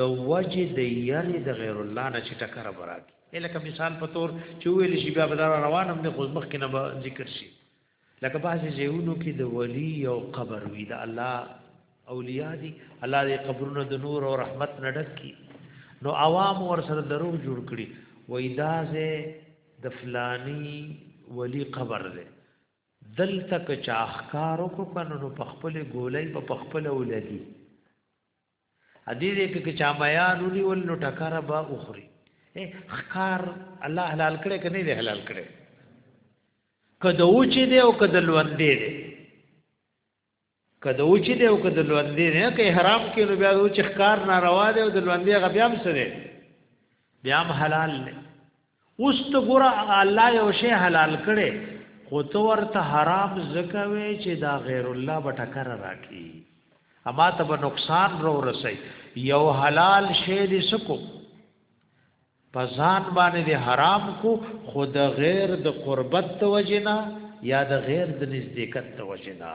د وجه د یری د غیر الله نه چې ټکر برات لکه مثال په تور چې ویل شي بیا بدر روانم نه خود مخ کې نه ذکر شي لکه بعضی ځایونو کې د ولی یو قبر وي د الله اولیاء دي الله دې قبرونه د نور او رحمت نه ډک کړي نو عوام ور سره درو جوړ کړي وای دا زه د فلانی ولی قبر دی دلته که چاخکارو کو کنو نو په خپل ګولۍ په خپل ولدي ادي دې کې چا میان ونیول نو ټکر به اخري خکار الله حلال کړي کني دې حلال کړي کده اوچې دې او کده لوندې دې کده اوچې دې او کده لوندې نه کې حرام کې نو بیا اوچې خکار ناروا دې او د لوندې غ بیا هم سره بیا هم حلال نه اوس ته ګوره الله یو شی حلال کړي خو تو ورته حرام زکه وی چې دا غیر الله بټکر راکی اما ته به نقصان رو رسي یو حلال شی دې سکو پزان باندې دې حرام کو خود غیر د قربت توجنا یا د غیر د نزدېکت توجنا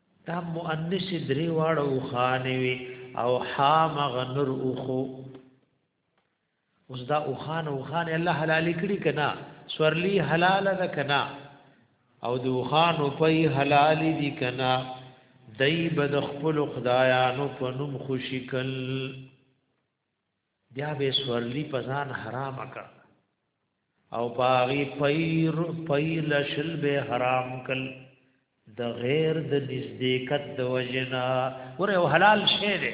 دا مؤنث درې واړه او خانوي او حا مغنر اوخو اوس دا او خان او خان الله حلال کړي کنا سورلی حلال ده کنا او د خان په حلال دي کنا دای بد خپل خدایانو په نوم خوشی کل بیا به سورلی پزان حرام کا او باغی پیر پیل شل به حرام کل د غیر د نزدېکت د وجنا ور او حلال شی دی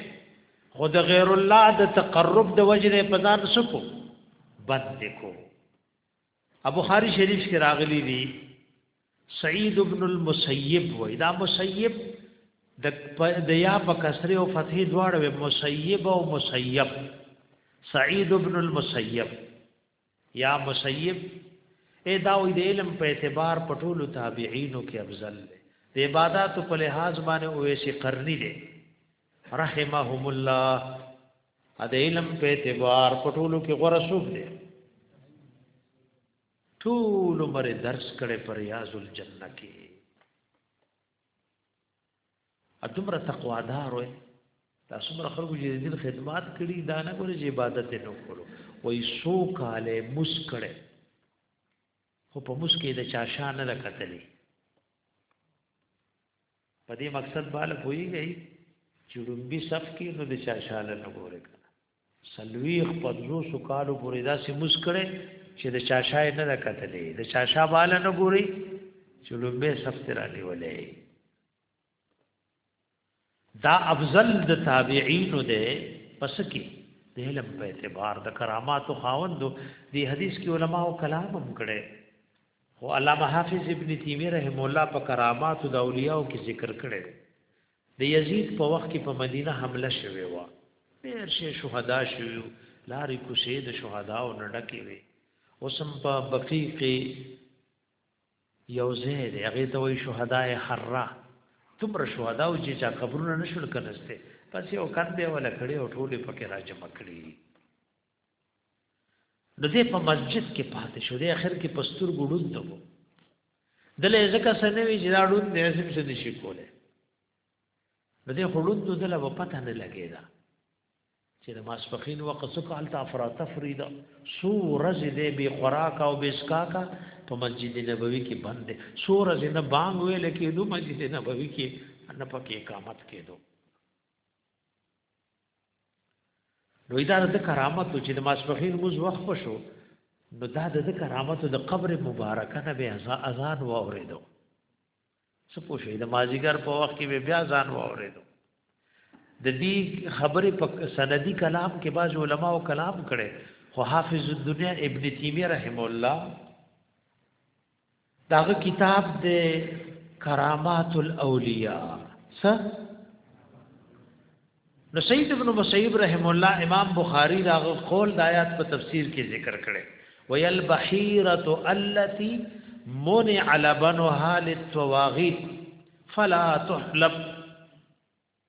خو د غیر الله د تقرب د وجنه پزان سکو بند کو ابوخاری شریف کې راغلی دی سعید ابن المسیب وای دا مسیب د د یا په کسره او فتحې دواړه وي مسیب او مسیب سعید ابن المسیب یا مسیب اے دا وې د علم په اعتبار پټولو تابعینو کې افضل دی د عبادت په لحاظ باندې اوې سي قرنی دی رحمهم الله ا د علم په اعتبار پټولو کې غوړه سوق دي ټول عمر درس کړي پر ریاض الجنه کې ادمره تقوا دار وي تاسو مر خلکو چې دې خدمات کړي دا نه ګوري چې عبادت نه وکړو وای سو کاله مسکړه خو په مسکې د چاشا نه لکتلې په دې مقصد بالا پويږي چې لومبي صف کې نو د چا شاله نه ګوري سلويخ پدلو سکالو پورې دا سي مسکړې چې د چا شای نه کتلې د چا شا بالا نه ګوري چې لومبي صف تر دی ولې دا افضل د تابعین ده پس کې د علم په اعتبار د کرامات خاوند دی حدیث کې علما او کلام هم کړي خو علامه حافظ ابن تیمیه رحم الله په کرامات د اولیاء کې ذکر کړی د یزید په وخت کې په مدینه حمله شوې و ډېر شي شهدا شوی لارې کوشې د شهدا او نډکې وي اوسم په بقیع کې یو ځای دی هغه ته وایي شهدا حرا تمره شهدا او چې چا قبرونه نشول کنهسته پس یو کندې ولا کړي او ټوله پکې راجمع کړي نو دې په مسجد کې پاتې شو دې اخر کې پستور ګډون ته وو دلې ځکه سنوي چې دا ډون دې سم څه نشي کوله نو دې خړون ته دلې په پته نه لګیدا چې د ماسپخین وقت څخه حالت افرا تفرید سو رز دې به خوراک او بسکاکا په مسجد نبوي کې بند سو رز نه بانګ وې لکه دو مسجد نبوي کې نه پکې اقامت کېدو نو دا د کرامت چې د ماسپخین موز وخت شو نو دا د کرامت د قبر مبارکه نه به اذان و اوریدو څه پوښې د مازیګر په وخت کې به بیا اذان و اوریدو د دې خبرې په سندي کلام کې باز علما او کلام کړي خو حافظ الدنیا ابن تیمیه رحم الله داغه کتاب د کرامات الاولیاء س نو سید ابن مسیب رحم الله امام بخاری دا قول د آیات په تفسیر کې ذکر کړي ویل بحیره التي منع لبنها للتواغیت فلا تحلب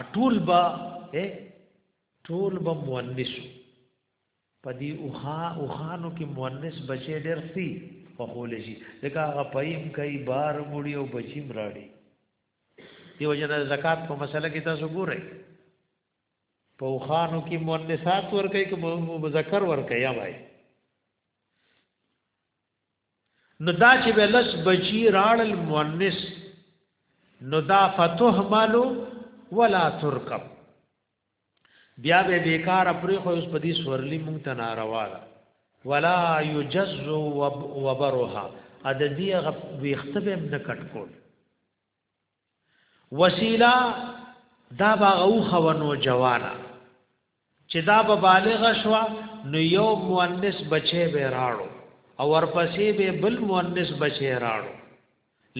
اټول با اے ټول به مؤنث پدی اوخا اوخانو کې مؤنث بچي ډېر سي په خول شي دغه هغه پایم کوي بار مړی او بچیم راړي دی وجنه زکات په مسله کې تاسو ګورئ په اوخانو کې مؤنثات ور کوي کوم مذکر ور کوي یا وای نو دا چې بلس بچی راړل مؤنث نو دا فتحمل ولا ترکب بیا به بیکار پرې خو اوس په دې سورلی مونږ ته ناروا ده ولا یجز وبرها ا د دې غ ویخته به نه کټ کول وسیله دا باغ او خونو جوارا چې دا به بالغ شوا نو یو مؤنث بچي به راړو او ورپسې به بل مؤنث بچي راړو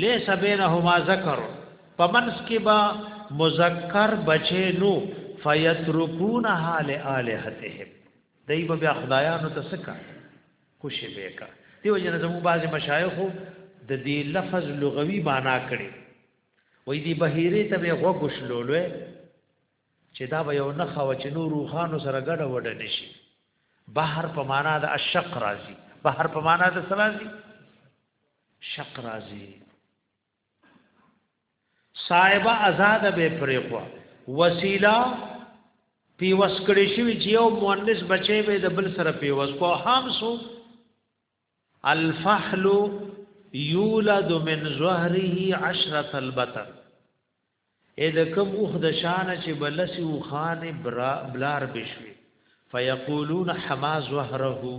لیس بینهما ذکر پمنس کې با مذکر بچي نو فیترکونها لآلهتهم دای په خدایانو ته سکه خوشې به کا دیو جن زمو بعض مشایخو د دې لفظ لغوي معنا کړي وې دې بهيره ته به غوښلولې چې دا به یو نه خو چې نور روحانو سره ګډه وډ نشي بهر په معنا د اشق راځي بهر په معنا د سلازي شق راځي صاحب آزاد به پرېخوا وسیله پیوس کړی شوی چې یو مؤنث بچی به د بل سره پیوس کو هم سو الفحل یولد من زهره عشرة البتر اې د کوم اوښ د شانه چې به لسې اوښانې بلار به شوې فیقولون حما زهره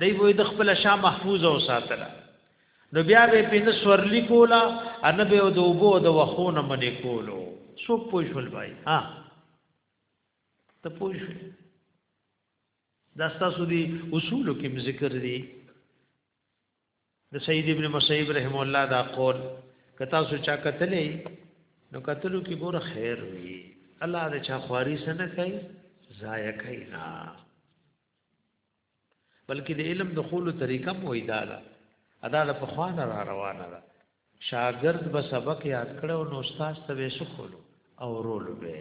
دی وای د خپل شا محفوظ او ساتله نو بیا به په نه سورلی کولا ان به د وبو د وخونه منې کولو سو پوښول بای ها ته پوښول دا تاسو دی اصول کې ذکر دی د سید ابن مسیب رحم الله دا قول کتا سو چا کتلې نو کتلو کې ګور خیر وی الله دې چا خواري سنه کوي ضایع کوي نه بلکې د علم د خولو طریقه مو ایداله ادا د پخوانه را روانه ده شاګرد به سبق یاد کړو نو استاد ته به سخولو او رول به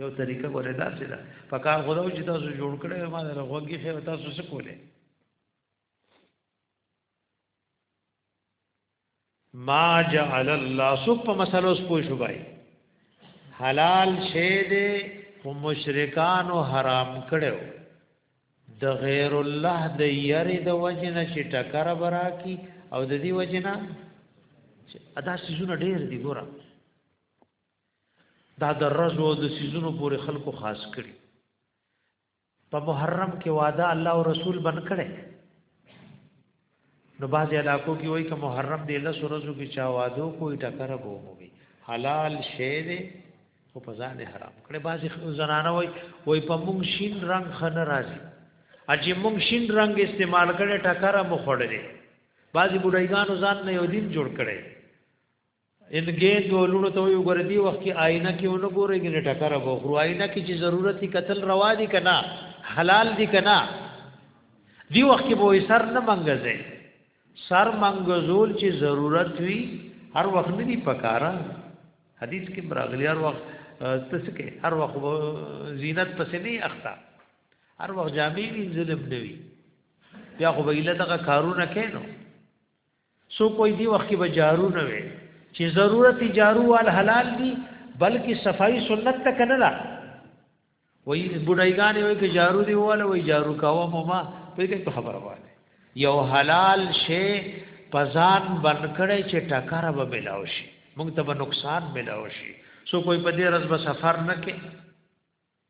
یو طریقه ګورې داسې ده په کار غوډو چې تاسو جوړ کړې ما د غوږی خیر تاسو سکولې ما جعل الله سب په مسلو سپو شو بای حلال شی دی خو مشرکانو حرام کړو د غیر الله د یری د وجنه چې ټکر برا کی او د دې وجنه ادا سيزونه ډېر دي ګوره دا د رزو د سيزونو پورې خلکو خاص کړي په محرم کې واده الله او رسول بن کړي نو باز علاقو کې وای ک محرم دی له سورزو کې چا وادو کوئی ټکر بو موي حلال شی دی او په ځان حرام کړي باز زنانه وای وای په مونږ شین رنگ خنه راځي اجي مونږ شین رنگ استعمال کړي ټکر مو خړلې باز بډایګانو ځان نه یو دین جوړ کړي انګې دو لونو ته یو ګور دی وخت کې آینه کې ونه ګورې ګنې ټکر به خو آینه کې چې ضرورت قتل روا دي کنا حلال دي کنا دی وخت کې به سر نه منګزې سر منګزول چې ضرورت وي هر وخت نه دی پکاره حدیث کې براغلی هر وخت تسکه هر وخت زینت پسې نه اخته هر وخت جامې وینځلم نه وي بیا خو به اله دغه کارونه کینو سو کوئی دی وخت کې به جارو نه وي چې ضرورت جارو وال حلال دي بلکې صفائی سنت تک نه ده وای بډایګان وای کې جارو دی واله وای جارو کاوه مما په دې خبره وایي یو حلال شی پزان بنکړې چې ټکر به ملاو شي موږ ته به نقصان ملاو شي سو کوئی په دې رز به سفر نه کې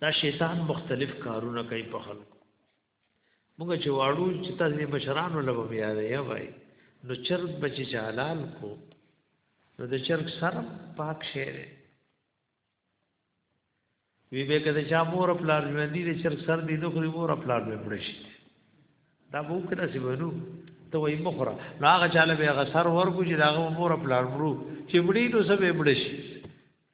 دا شیطان مختلف کارونه کوي په خلکو موږ چې واړو چې تاسو مشرانو لبه بیا دی وای نو چرګ بچی چالال کو نو د چرګ سر پاک شعر وی به کده چا مور پلار ژوند دي د چرګ سر دی نو خو مور پلار به پړ شي دا به وکړه چې ونو ته وای مخره نو هغه چاله به غسر ورکو چې دا مور پلار مرو چې مړی نو سبه مړ شي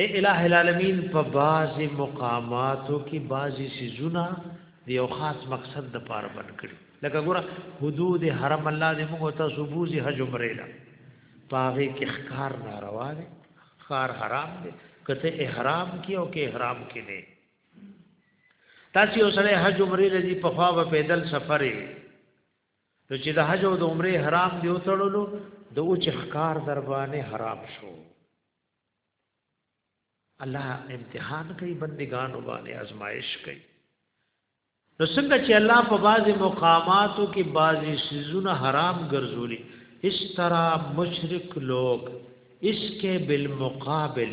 اے الہ العالمین په بازي مقاماتو کې بازي سيزونه دی او خاص مقصد د پاره بن کړی لکه ګوره حدود حرم الله دې موږ ته سبوزي حج عمره لا پاغه کې خکار ناروا دی خار حرام دی کته احرام کې او کې احرام کې نه تاسو یو سره حج عمره لذي په خوا په پیدل سفرې نو چې د حج او د عمره حرام دی او تړلو د او چې ښکار دربانه حرام شو الله امتحان کوي بندگان باندې آزمائش کوي نو څنګه چې الله په بعضي مقاماتو کې بعضي سيزونه حرام ګرځولي اس طرح مشرک لوگ اس کے بالمقابل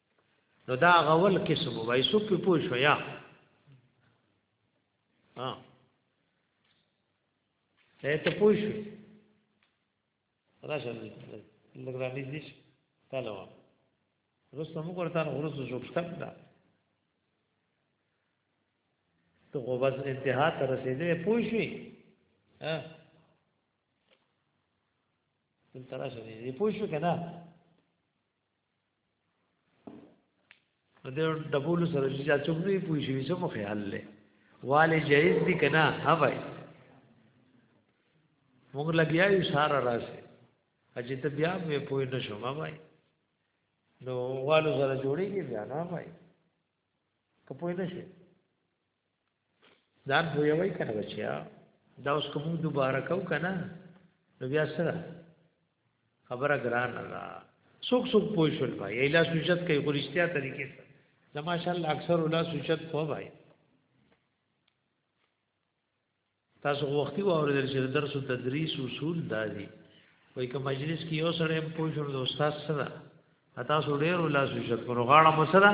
نو دا غول قسم وای سو په پوه شو یا ها ته پوه شو راشه لږ را نږدې شي تعالی وا رسته موږ ورته ورس شو کتاب دا ته خو بس انتها ته رسیدې پوه شي ها تل تراشه دې پوه شو کنه د ډبول سره چې چوب نه پوي شي څه مو خیال لې والي جایز دي کنه ها بھائی موږ لګیا یو سارا راسه اجي ته بیا مې پوي نه شوم بھائی نو والو سره جوړیږي بیا نه بھائی که پوي نه شي ځان خو یې وای کنه بچیا دا اوس کوم دوباره کو کنه نو بیا سره خبره ګران را سوک سوک پوه شول بھائی ایلا سوچت کوي خورشتیا طریقې سره زما شل اکثر ولا سوچت خو بھائی تاسو وختي واورېدل چې درس او تدریس اصول دادي وای که مجلس کې یو سره پوه شول د استاد سره اتا سو ډیر الله سو شکر غاړه مسره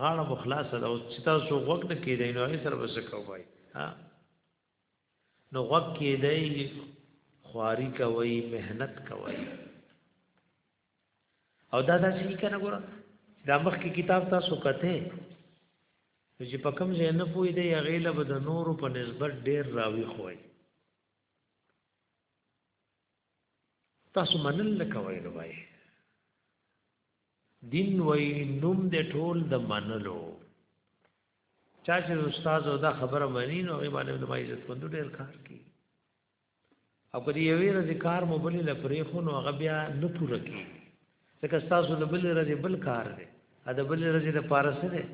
غاړه مخلاص ده او چې تاسو وګ نه کیدای نو یې سره بس کوی ها نو وګ کیدای خواري کوي مهنت کوي او دا دا چې کنه ګور دا مخ کې کتاب تاسو کته چې په کوم ځای نه پوي دی هغه له بد نورو په نسبت ډیر راوي خوای تاسو منل نه کوئ نو وای دین وای نوم د ټول د منلو چا چې استاد او دا خبره مانی نو هغه باندې د ما عزت مند ډیر کار کی او کدی یوې ورځې کار مو بلې لپاره خو نو هغه بیا نه پوره کی ځکه تاسو د بلې ورځې بل کار دی ا د بلې ورځې د پارسه دی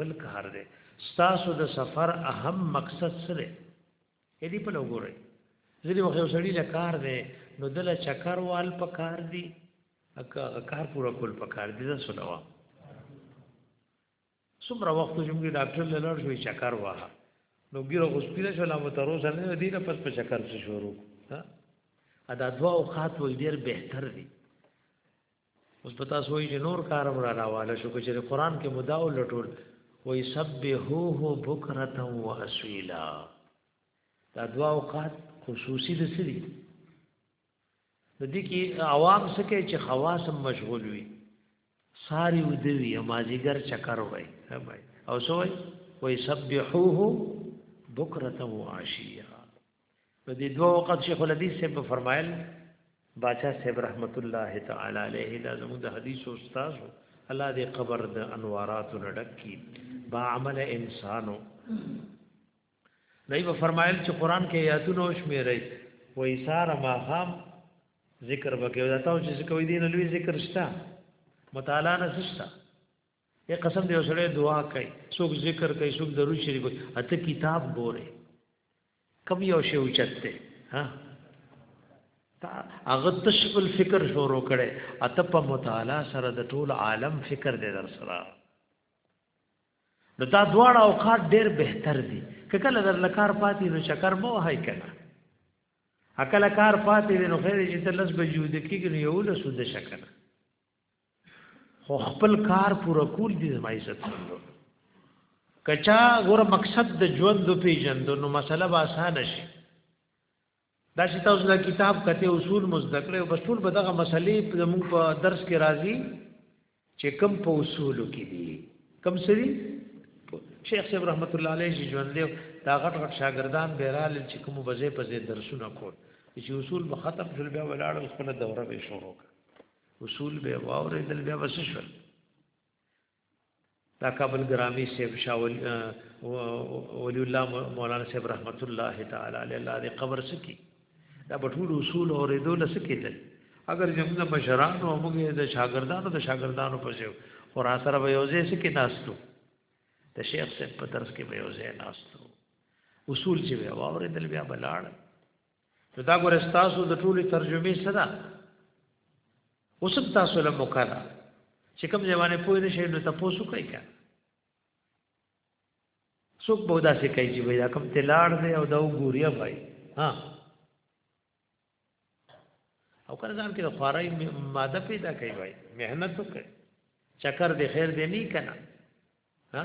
بل کار دی تاسو د سفر اهم مقصد سره اې دې په لوګورې ځلې وخت یو سړی له کار دی نو دل چکر وال په کار دی اکا کار پورا کول په کار دی دا سنوا څومره وخت چې موږ ډاکټر له لور شوې چکر واه نو ګیره اوس پیره شو لا مترو سره نه دی نه پس په چکر څه شروع ها ادا دوا او خات وې ډیر بهتر دی اوس په تاسو وایي چې نور کارم را راواله شو چې قرآن کې مدا او لټول وایي سبحوه بکرتا و اسویلا دا دوا اوقات خصوصي د سری د دې کې عوام سکه چې خواص مشغول وي ساری ودوی مازیګر چکر وای او سوای وای سبحوه بکرتا و عشیا په دې دوه وخت شیخ الحدیث سے په فرمایل باچا صاحب رحمت الله تعالی علیه دا زموږ د حدیث استاد الله دې قبر د انوارات نډک کی با عمل انسانو دای په فرمایل چې قران کې آیاتونه شمیرې و ایثار ما هم ذکر وکړو دا تاسو چې کوي دین لوی ذکر شته مطالعه نه شته اے قسم دې وسړې دعا کوي څوک ذکر کوي څوک درود شریف کوي اته کتاب ګوره کم یو شی اوچته ها تا هغه تشبل فکر شروع کړي اته په مطالعه سره د ټول عالم فکر دې در سره نو دا دواړه اوقات ډېر بهتر دي کله در لکار پاتې نو شکر مو هاي کنه اکل کار پاتې نو خیر چې تلس بجو د کېږي یو له سود شکر خو خپل کار پوره کول دي زما عزت سره کچا ګور مقصد د ژوند په پیجندو نو مسله به آسان شي دا چې تاسو دا کتاب کته اصول مزدکړې او بس ټول به دغه مسلې په موږ په درس کې راځي چې کم په اصول کې دي کم سری شیخ صاحب رحمت الله علیه چې ژوند دی دا غټ غټ شاګردان به رال چې کوم بزې په درسونه کول چې اصول به ختم شول بیا ولاړ خپل دوره به شروع کړ اصول به واورې دل بیا وسه شو دا کابل ګرامی صاحب شاول ولی الله مولانا صاحب رحمت الله تعالی علی الله دې قبر سکی دا بټول اصول او ردو لسکی دل اگر زموږ مشران او موږ د شاګردانو د شاګردانو په ځای خو را سره به یوځای سکی ناستو د شیخ صاحب په درس کې به یوځای ناستو اصول چې واورې دل بیا بلاړ نو دا ګور تاسو د ټولي ترجمه سره اوس تاسو له مکرا چې کوم ځوانه پوه نه شي نو تاسو کوي کا څوک به دا څه کوي چې وای دا کوم تلاړ دی او دا وګوریا وای ها او کله ځان کې د خوارای ماده پیدا کوي وای مهنت وکړي چکر دې خیر دې نه کنا ها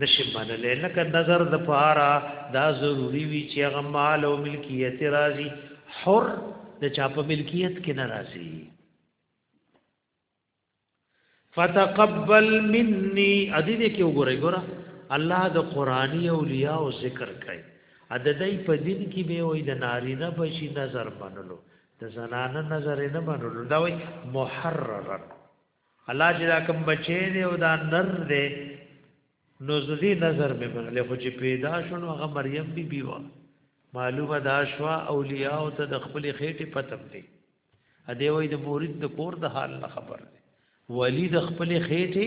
نشي منلې نه که نظر د پاره دا ضروری وی چې هغه مال او ملکیت راځي حر د چا په ملکیت کې ناراضي فتقبل مني ادي دې کې وګورئ ګوره الله د قرآني اولیاء او ذکر کوي ا د دې په دین کې به وي د نارینه بشي نظر منلو د زنانه نظر نه منلو دا وي محررا الله چې دا کوم بچی دی او دا نر دی نو زدي نظر به منله خو چې پیدا شونه هغه مریم بی بی وا معلومه دا شوا اولیاء او ته د خپل خېټه پتم دی ا دې وای د مورید د کور د حال نه خبر دی ولی د خپل خېټه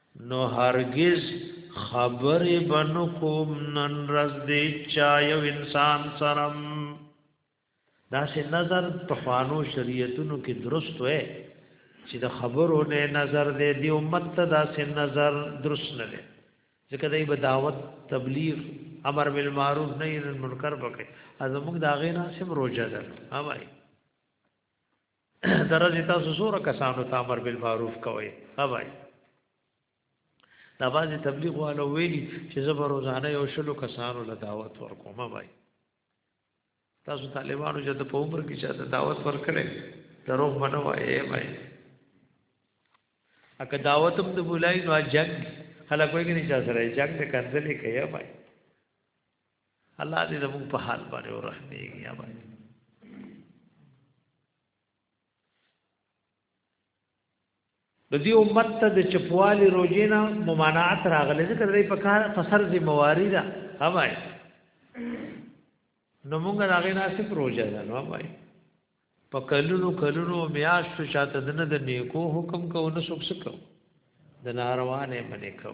نو هرگز خبر بنو کوم نن رز دی چا یو انسان سرم دا سه نظر په خوانو شریعتونو کې درست وې چې د خبرو نه نظر دی دی امت ته دا سه نظر درست نه دی ځکه دای په دعوت تبلیغ امر بالمعروف نهی عن المنکر پکې ازموږ دا غینا سم روزه ده اوبای درځي تاسو سور کسانو ته امر بالمعروف کوي ها بھائی دا بازي تبلیغ والو ویلي چې زبر روزانه یو شلو کسانو له دعوت ورکوم ها بھائی تاسو طالبانو چې په عمر کې چې دعوت ورکړي درو منو اے بھائی اګه دعوت هم ته بولای نو جنگ خلک وایي چې سره جنگ ته کنځلې کوي بھائی الله دې زموږ په حال باندې ورحمېږي یا باندې د دې امت ته د چپوالي روزې نه ممانعت راغلی ځکه دې په کار په سر ذمہواری ده هواي نو موږ راغی نه سپ روزه ده نو هواي په کلونو کلونو میاشتو شاته دنه د نیکو حکم کو نه سوک سکو د ناروانه منې کو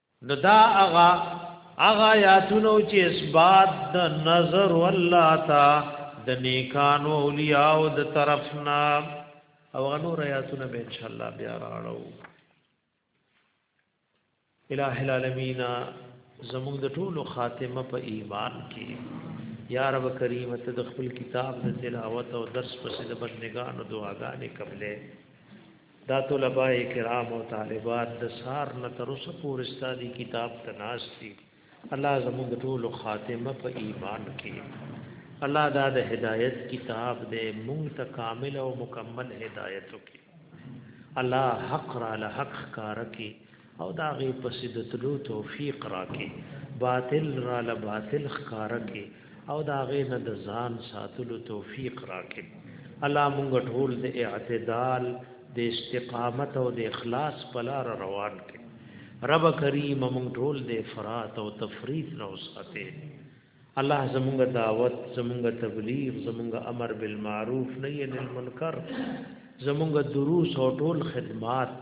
نو دا هغه هغه آیاتونو چې اثبات د نظر والله تا د نیکانو اولیاء او د طرفنا او نور آیاتونه به ان شاء الله بیا راړو الہ العالمین زموږ د ټولو خاتمه په ایمان کې یا رب کریم ته د خپل کتاب د تلاوت او درس پسې د بندگانو دعاګانې قبلې دا طلباء کرام او طالبات د سار نه تر اوسه پورې ستادي کتاب ته ناشتي الله زموږ ټول خاتمه په ایمان کې الله دا د هدایت کتاب دې مونږ ته کامل او مکمل هدایت وکړي الله حق را له حق کار کې او دا غي پسې د تلو توفیق راکې باطل را ل باطل ښکار کې او دا غي نه د ځان ساتلو توفیق راکې الله مونږ ټول د اعتدال د استقامت او د اخلاص په لار روان کې رب کریم مونږ ټول د افراط او تفریط نه وساته الله زمونږ دعوت زمونږ تبلیغ زمونږ امر بالمعروف نهی عن المنکر زمونږ دروس او ټول خدمات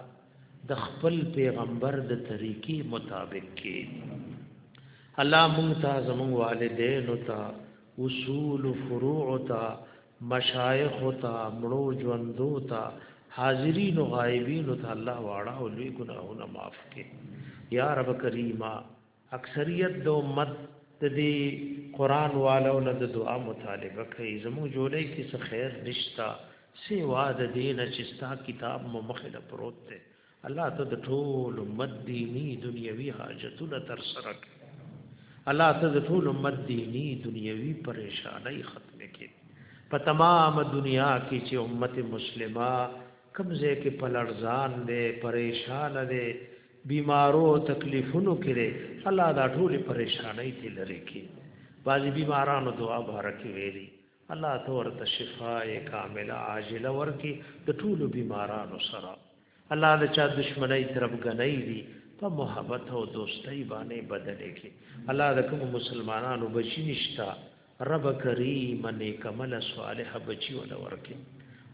د خپل پیغمبر د طریقې مطابق کې الله مونږ ته زمونږ والدین او ته اصول فروع او ته مشایخ او ته مړو ژوندو ته حاضرین او غایبین ته الله واړه او لوی ګناهونه معاف کړي یا رب کریمه اکثریت د امت د دې قران والو نه د دعا مطالبه کوي زموږ جوړې کې څه خیر نشتا سیوا د دین چې ستا کتاب مو مخې له پروت دی الله ته د ټول امت دینی دنیوي حاجتونه تر سره کړي الله ته د ټول امت دینی دنیوي پریشانای ختم کړي په تمام دنیا کې چې امت مسلمه کمزې کې پلړزان دی پریشان دی بیمارو او تکلیفونو کې دی الله دا ټول پریشانای ته لری کی بعضی بیمارانو دعا بارکی ویلی الله ته ورته شفای کامله عاجله ورکی د ټول بیمارانو سره الله د چا دشمنی طرف غنۍ دی په محبت او دوستۍ باندې بدلې کی الله د کوم مسلمانانو بچی نشتا رب کریم نیکمل صالح بچی ول ورکه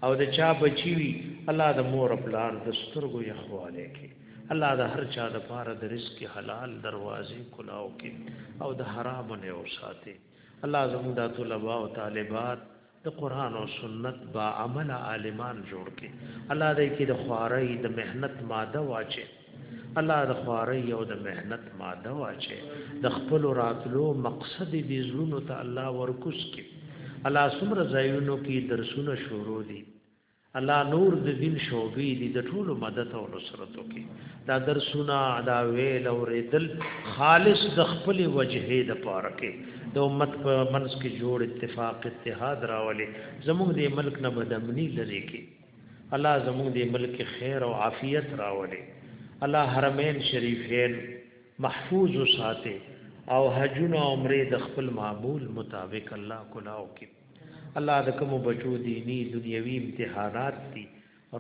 او د چا بچی وی الله د مور پلار د سترګو یخواله کې الله د هر چا د پاره د رزق حلال دروازې کلاو کې او د حرام نه او ساتي الله زموږ د طلبه او طالبات د قران او سنت با عمل عالمان جوړ کې الله دې کې د خواري د مهنت ماده واچي الله د خواري او د مهنت ماده واچي د خپل راتلو مقصد دې زړونو ته الله ورکوس کې الله سمر زایونو کې درسونه شروع دي الله نور د دین شوبې دي د ټولو مدد او نصرت وکي دا درسونه دا ویل او ردل خالص د خپل وجهه د پاره کې د امت په منځ کې جوړ اتفاق اتحاد راولي زموږ د ملک نه بدمنی لري کې الله زموږ دې ملک خیر او عافیت راولي الله حرمین شریفین محفوظ وساته او حجونه عمره د خپل معمول مطابق الله کلاو کې الله د کوم بچو دینی دنیوي امتحانات دي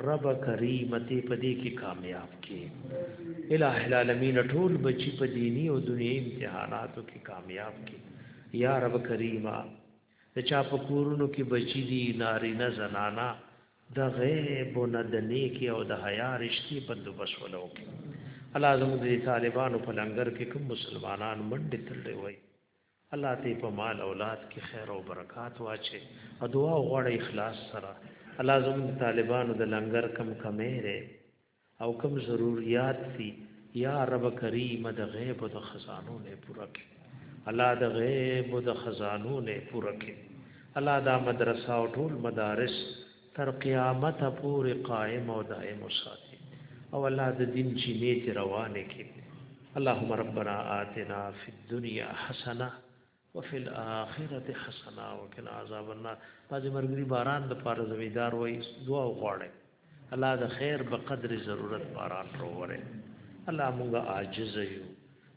رب کریم ته پدې کې کامیاب کې الہ العالمین ټول بچي په دینی او دنیوي امتحاناتو کې کامیاب کې یا رب کریمه د چا په کورونو کې بچي دي، نارینه، زنانه، د غیب نه د نیکې او د حیا رشتې بندوبست وله وکړي. الله زموږ د طالبانو په لنګر کې کوم مسلمانان منډې تړلې وای، الله ته په مال اولاد کې خیر او برکات واچي او دعا غواړي اخلاص سره الله زموږ طالبانو د لنګر کم کمې دی او کوم ضروریات دي یا رب کریم د غیب د خزانو نه پوره کړي الله د غیب د خزانو نه پوره کړي الله دا مدرسه او ټول مدارس تر قیامت پورې قائم او دائم وساتي او الله د دین چینه ته روانه کړي اللهم ربنا آتنا فی الدنیا حسنه وفي الاخره حسنا وقنا عذاب النار بعض مرګري باران د پاره زمیدار وای دعا وغواړي الله د خیر په قدر ضرورت باران وروره الله مونږه عاجز یو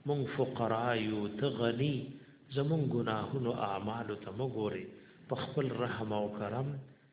مونږ فقرا یو ته غني زمون ګناهونو اعمال ته مګوري په خپل رحم او کرم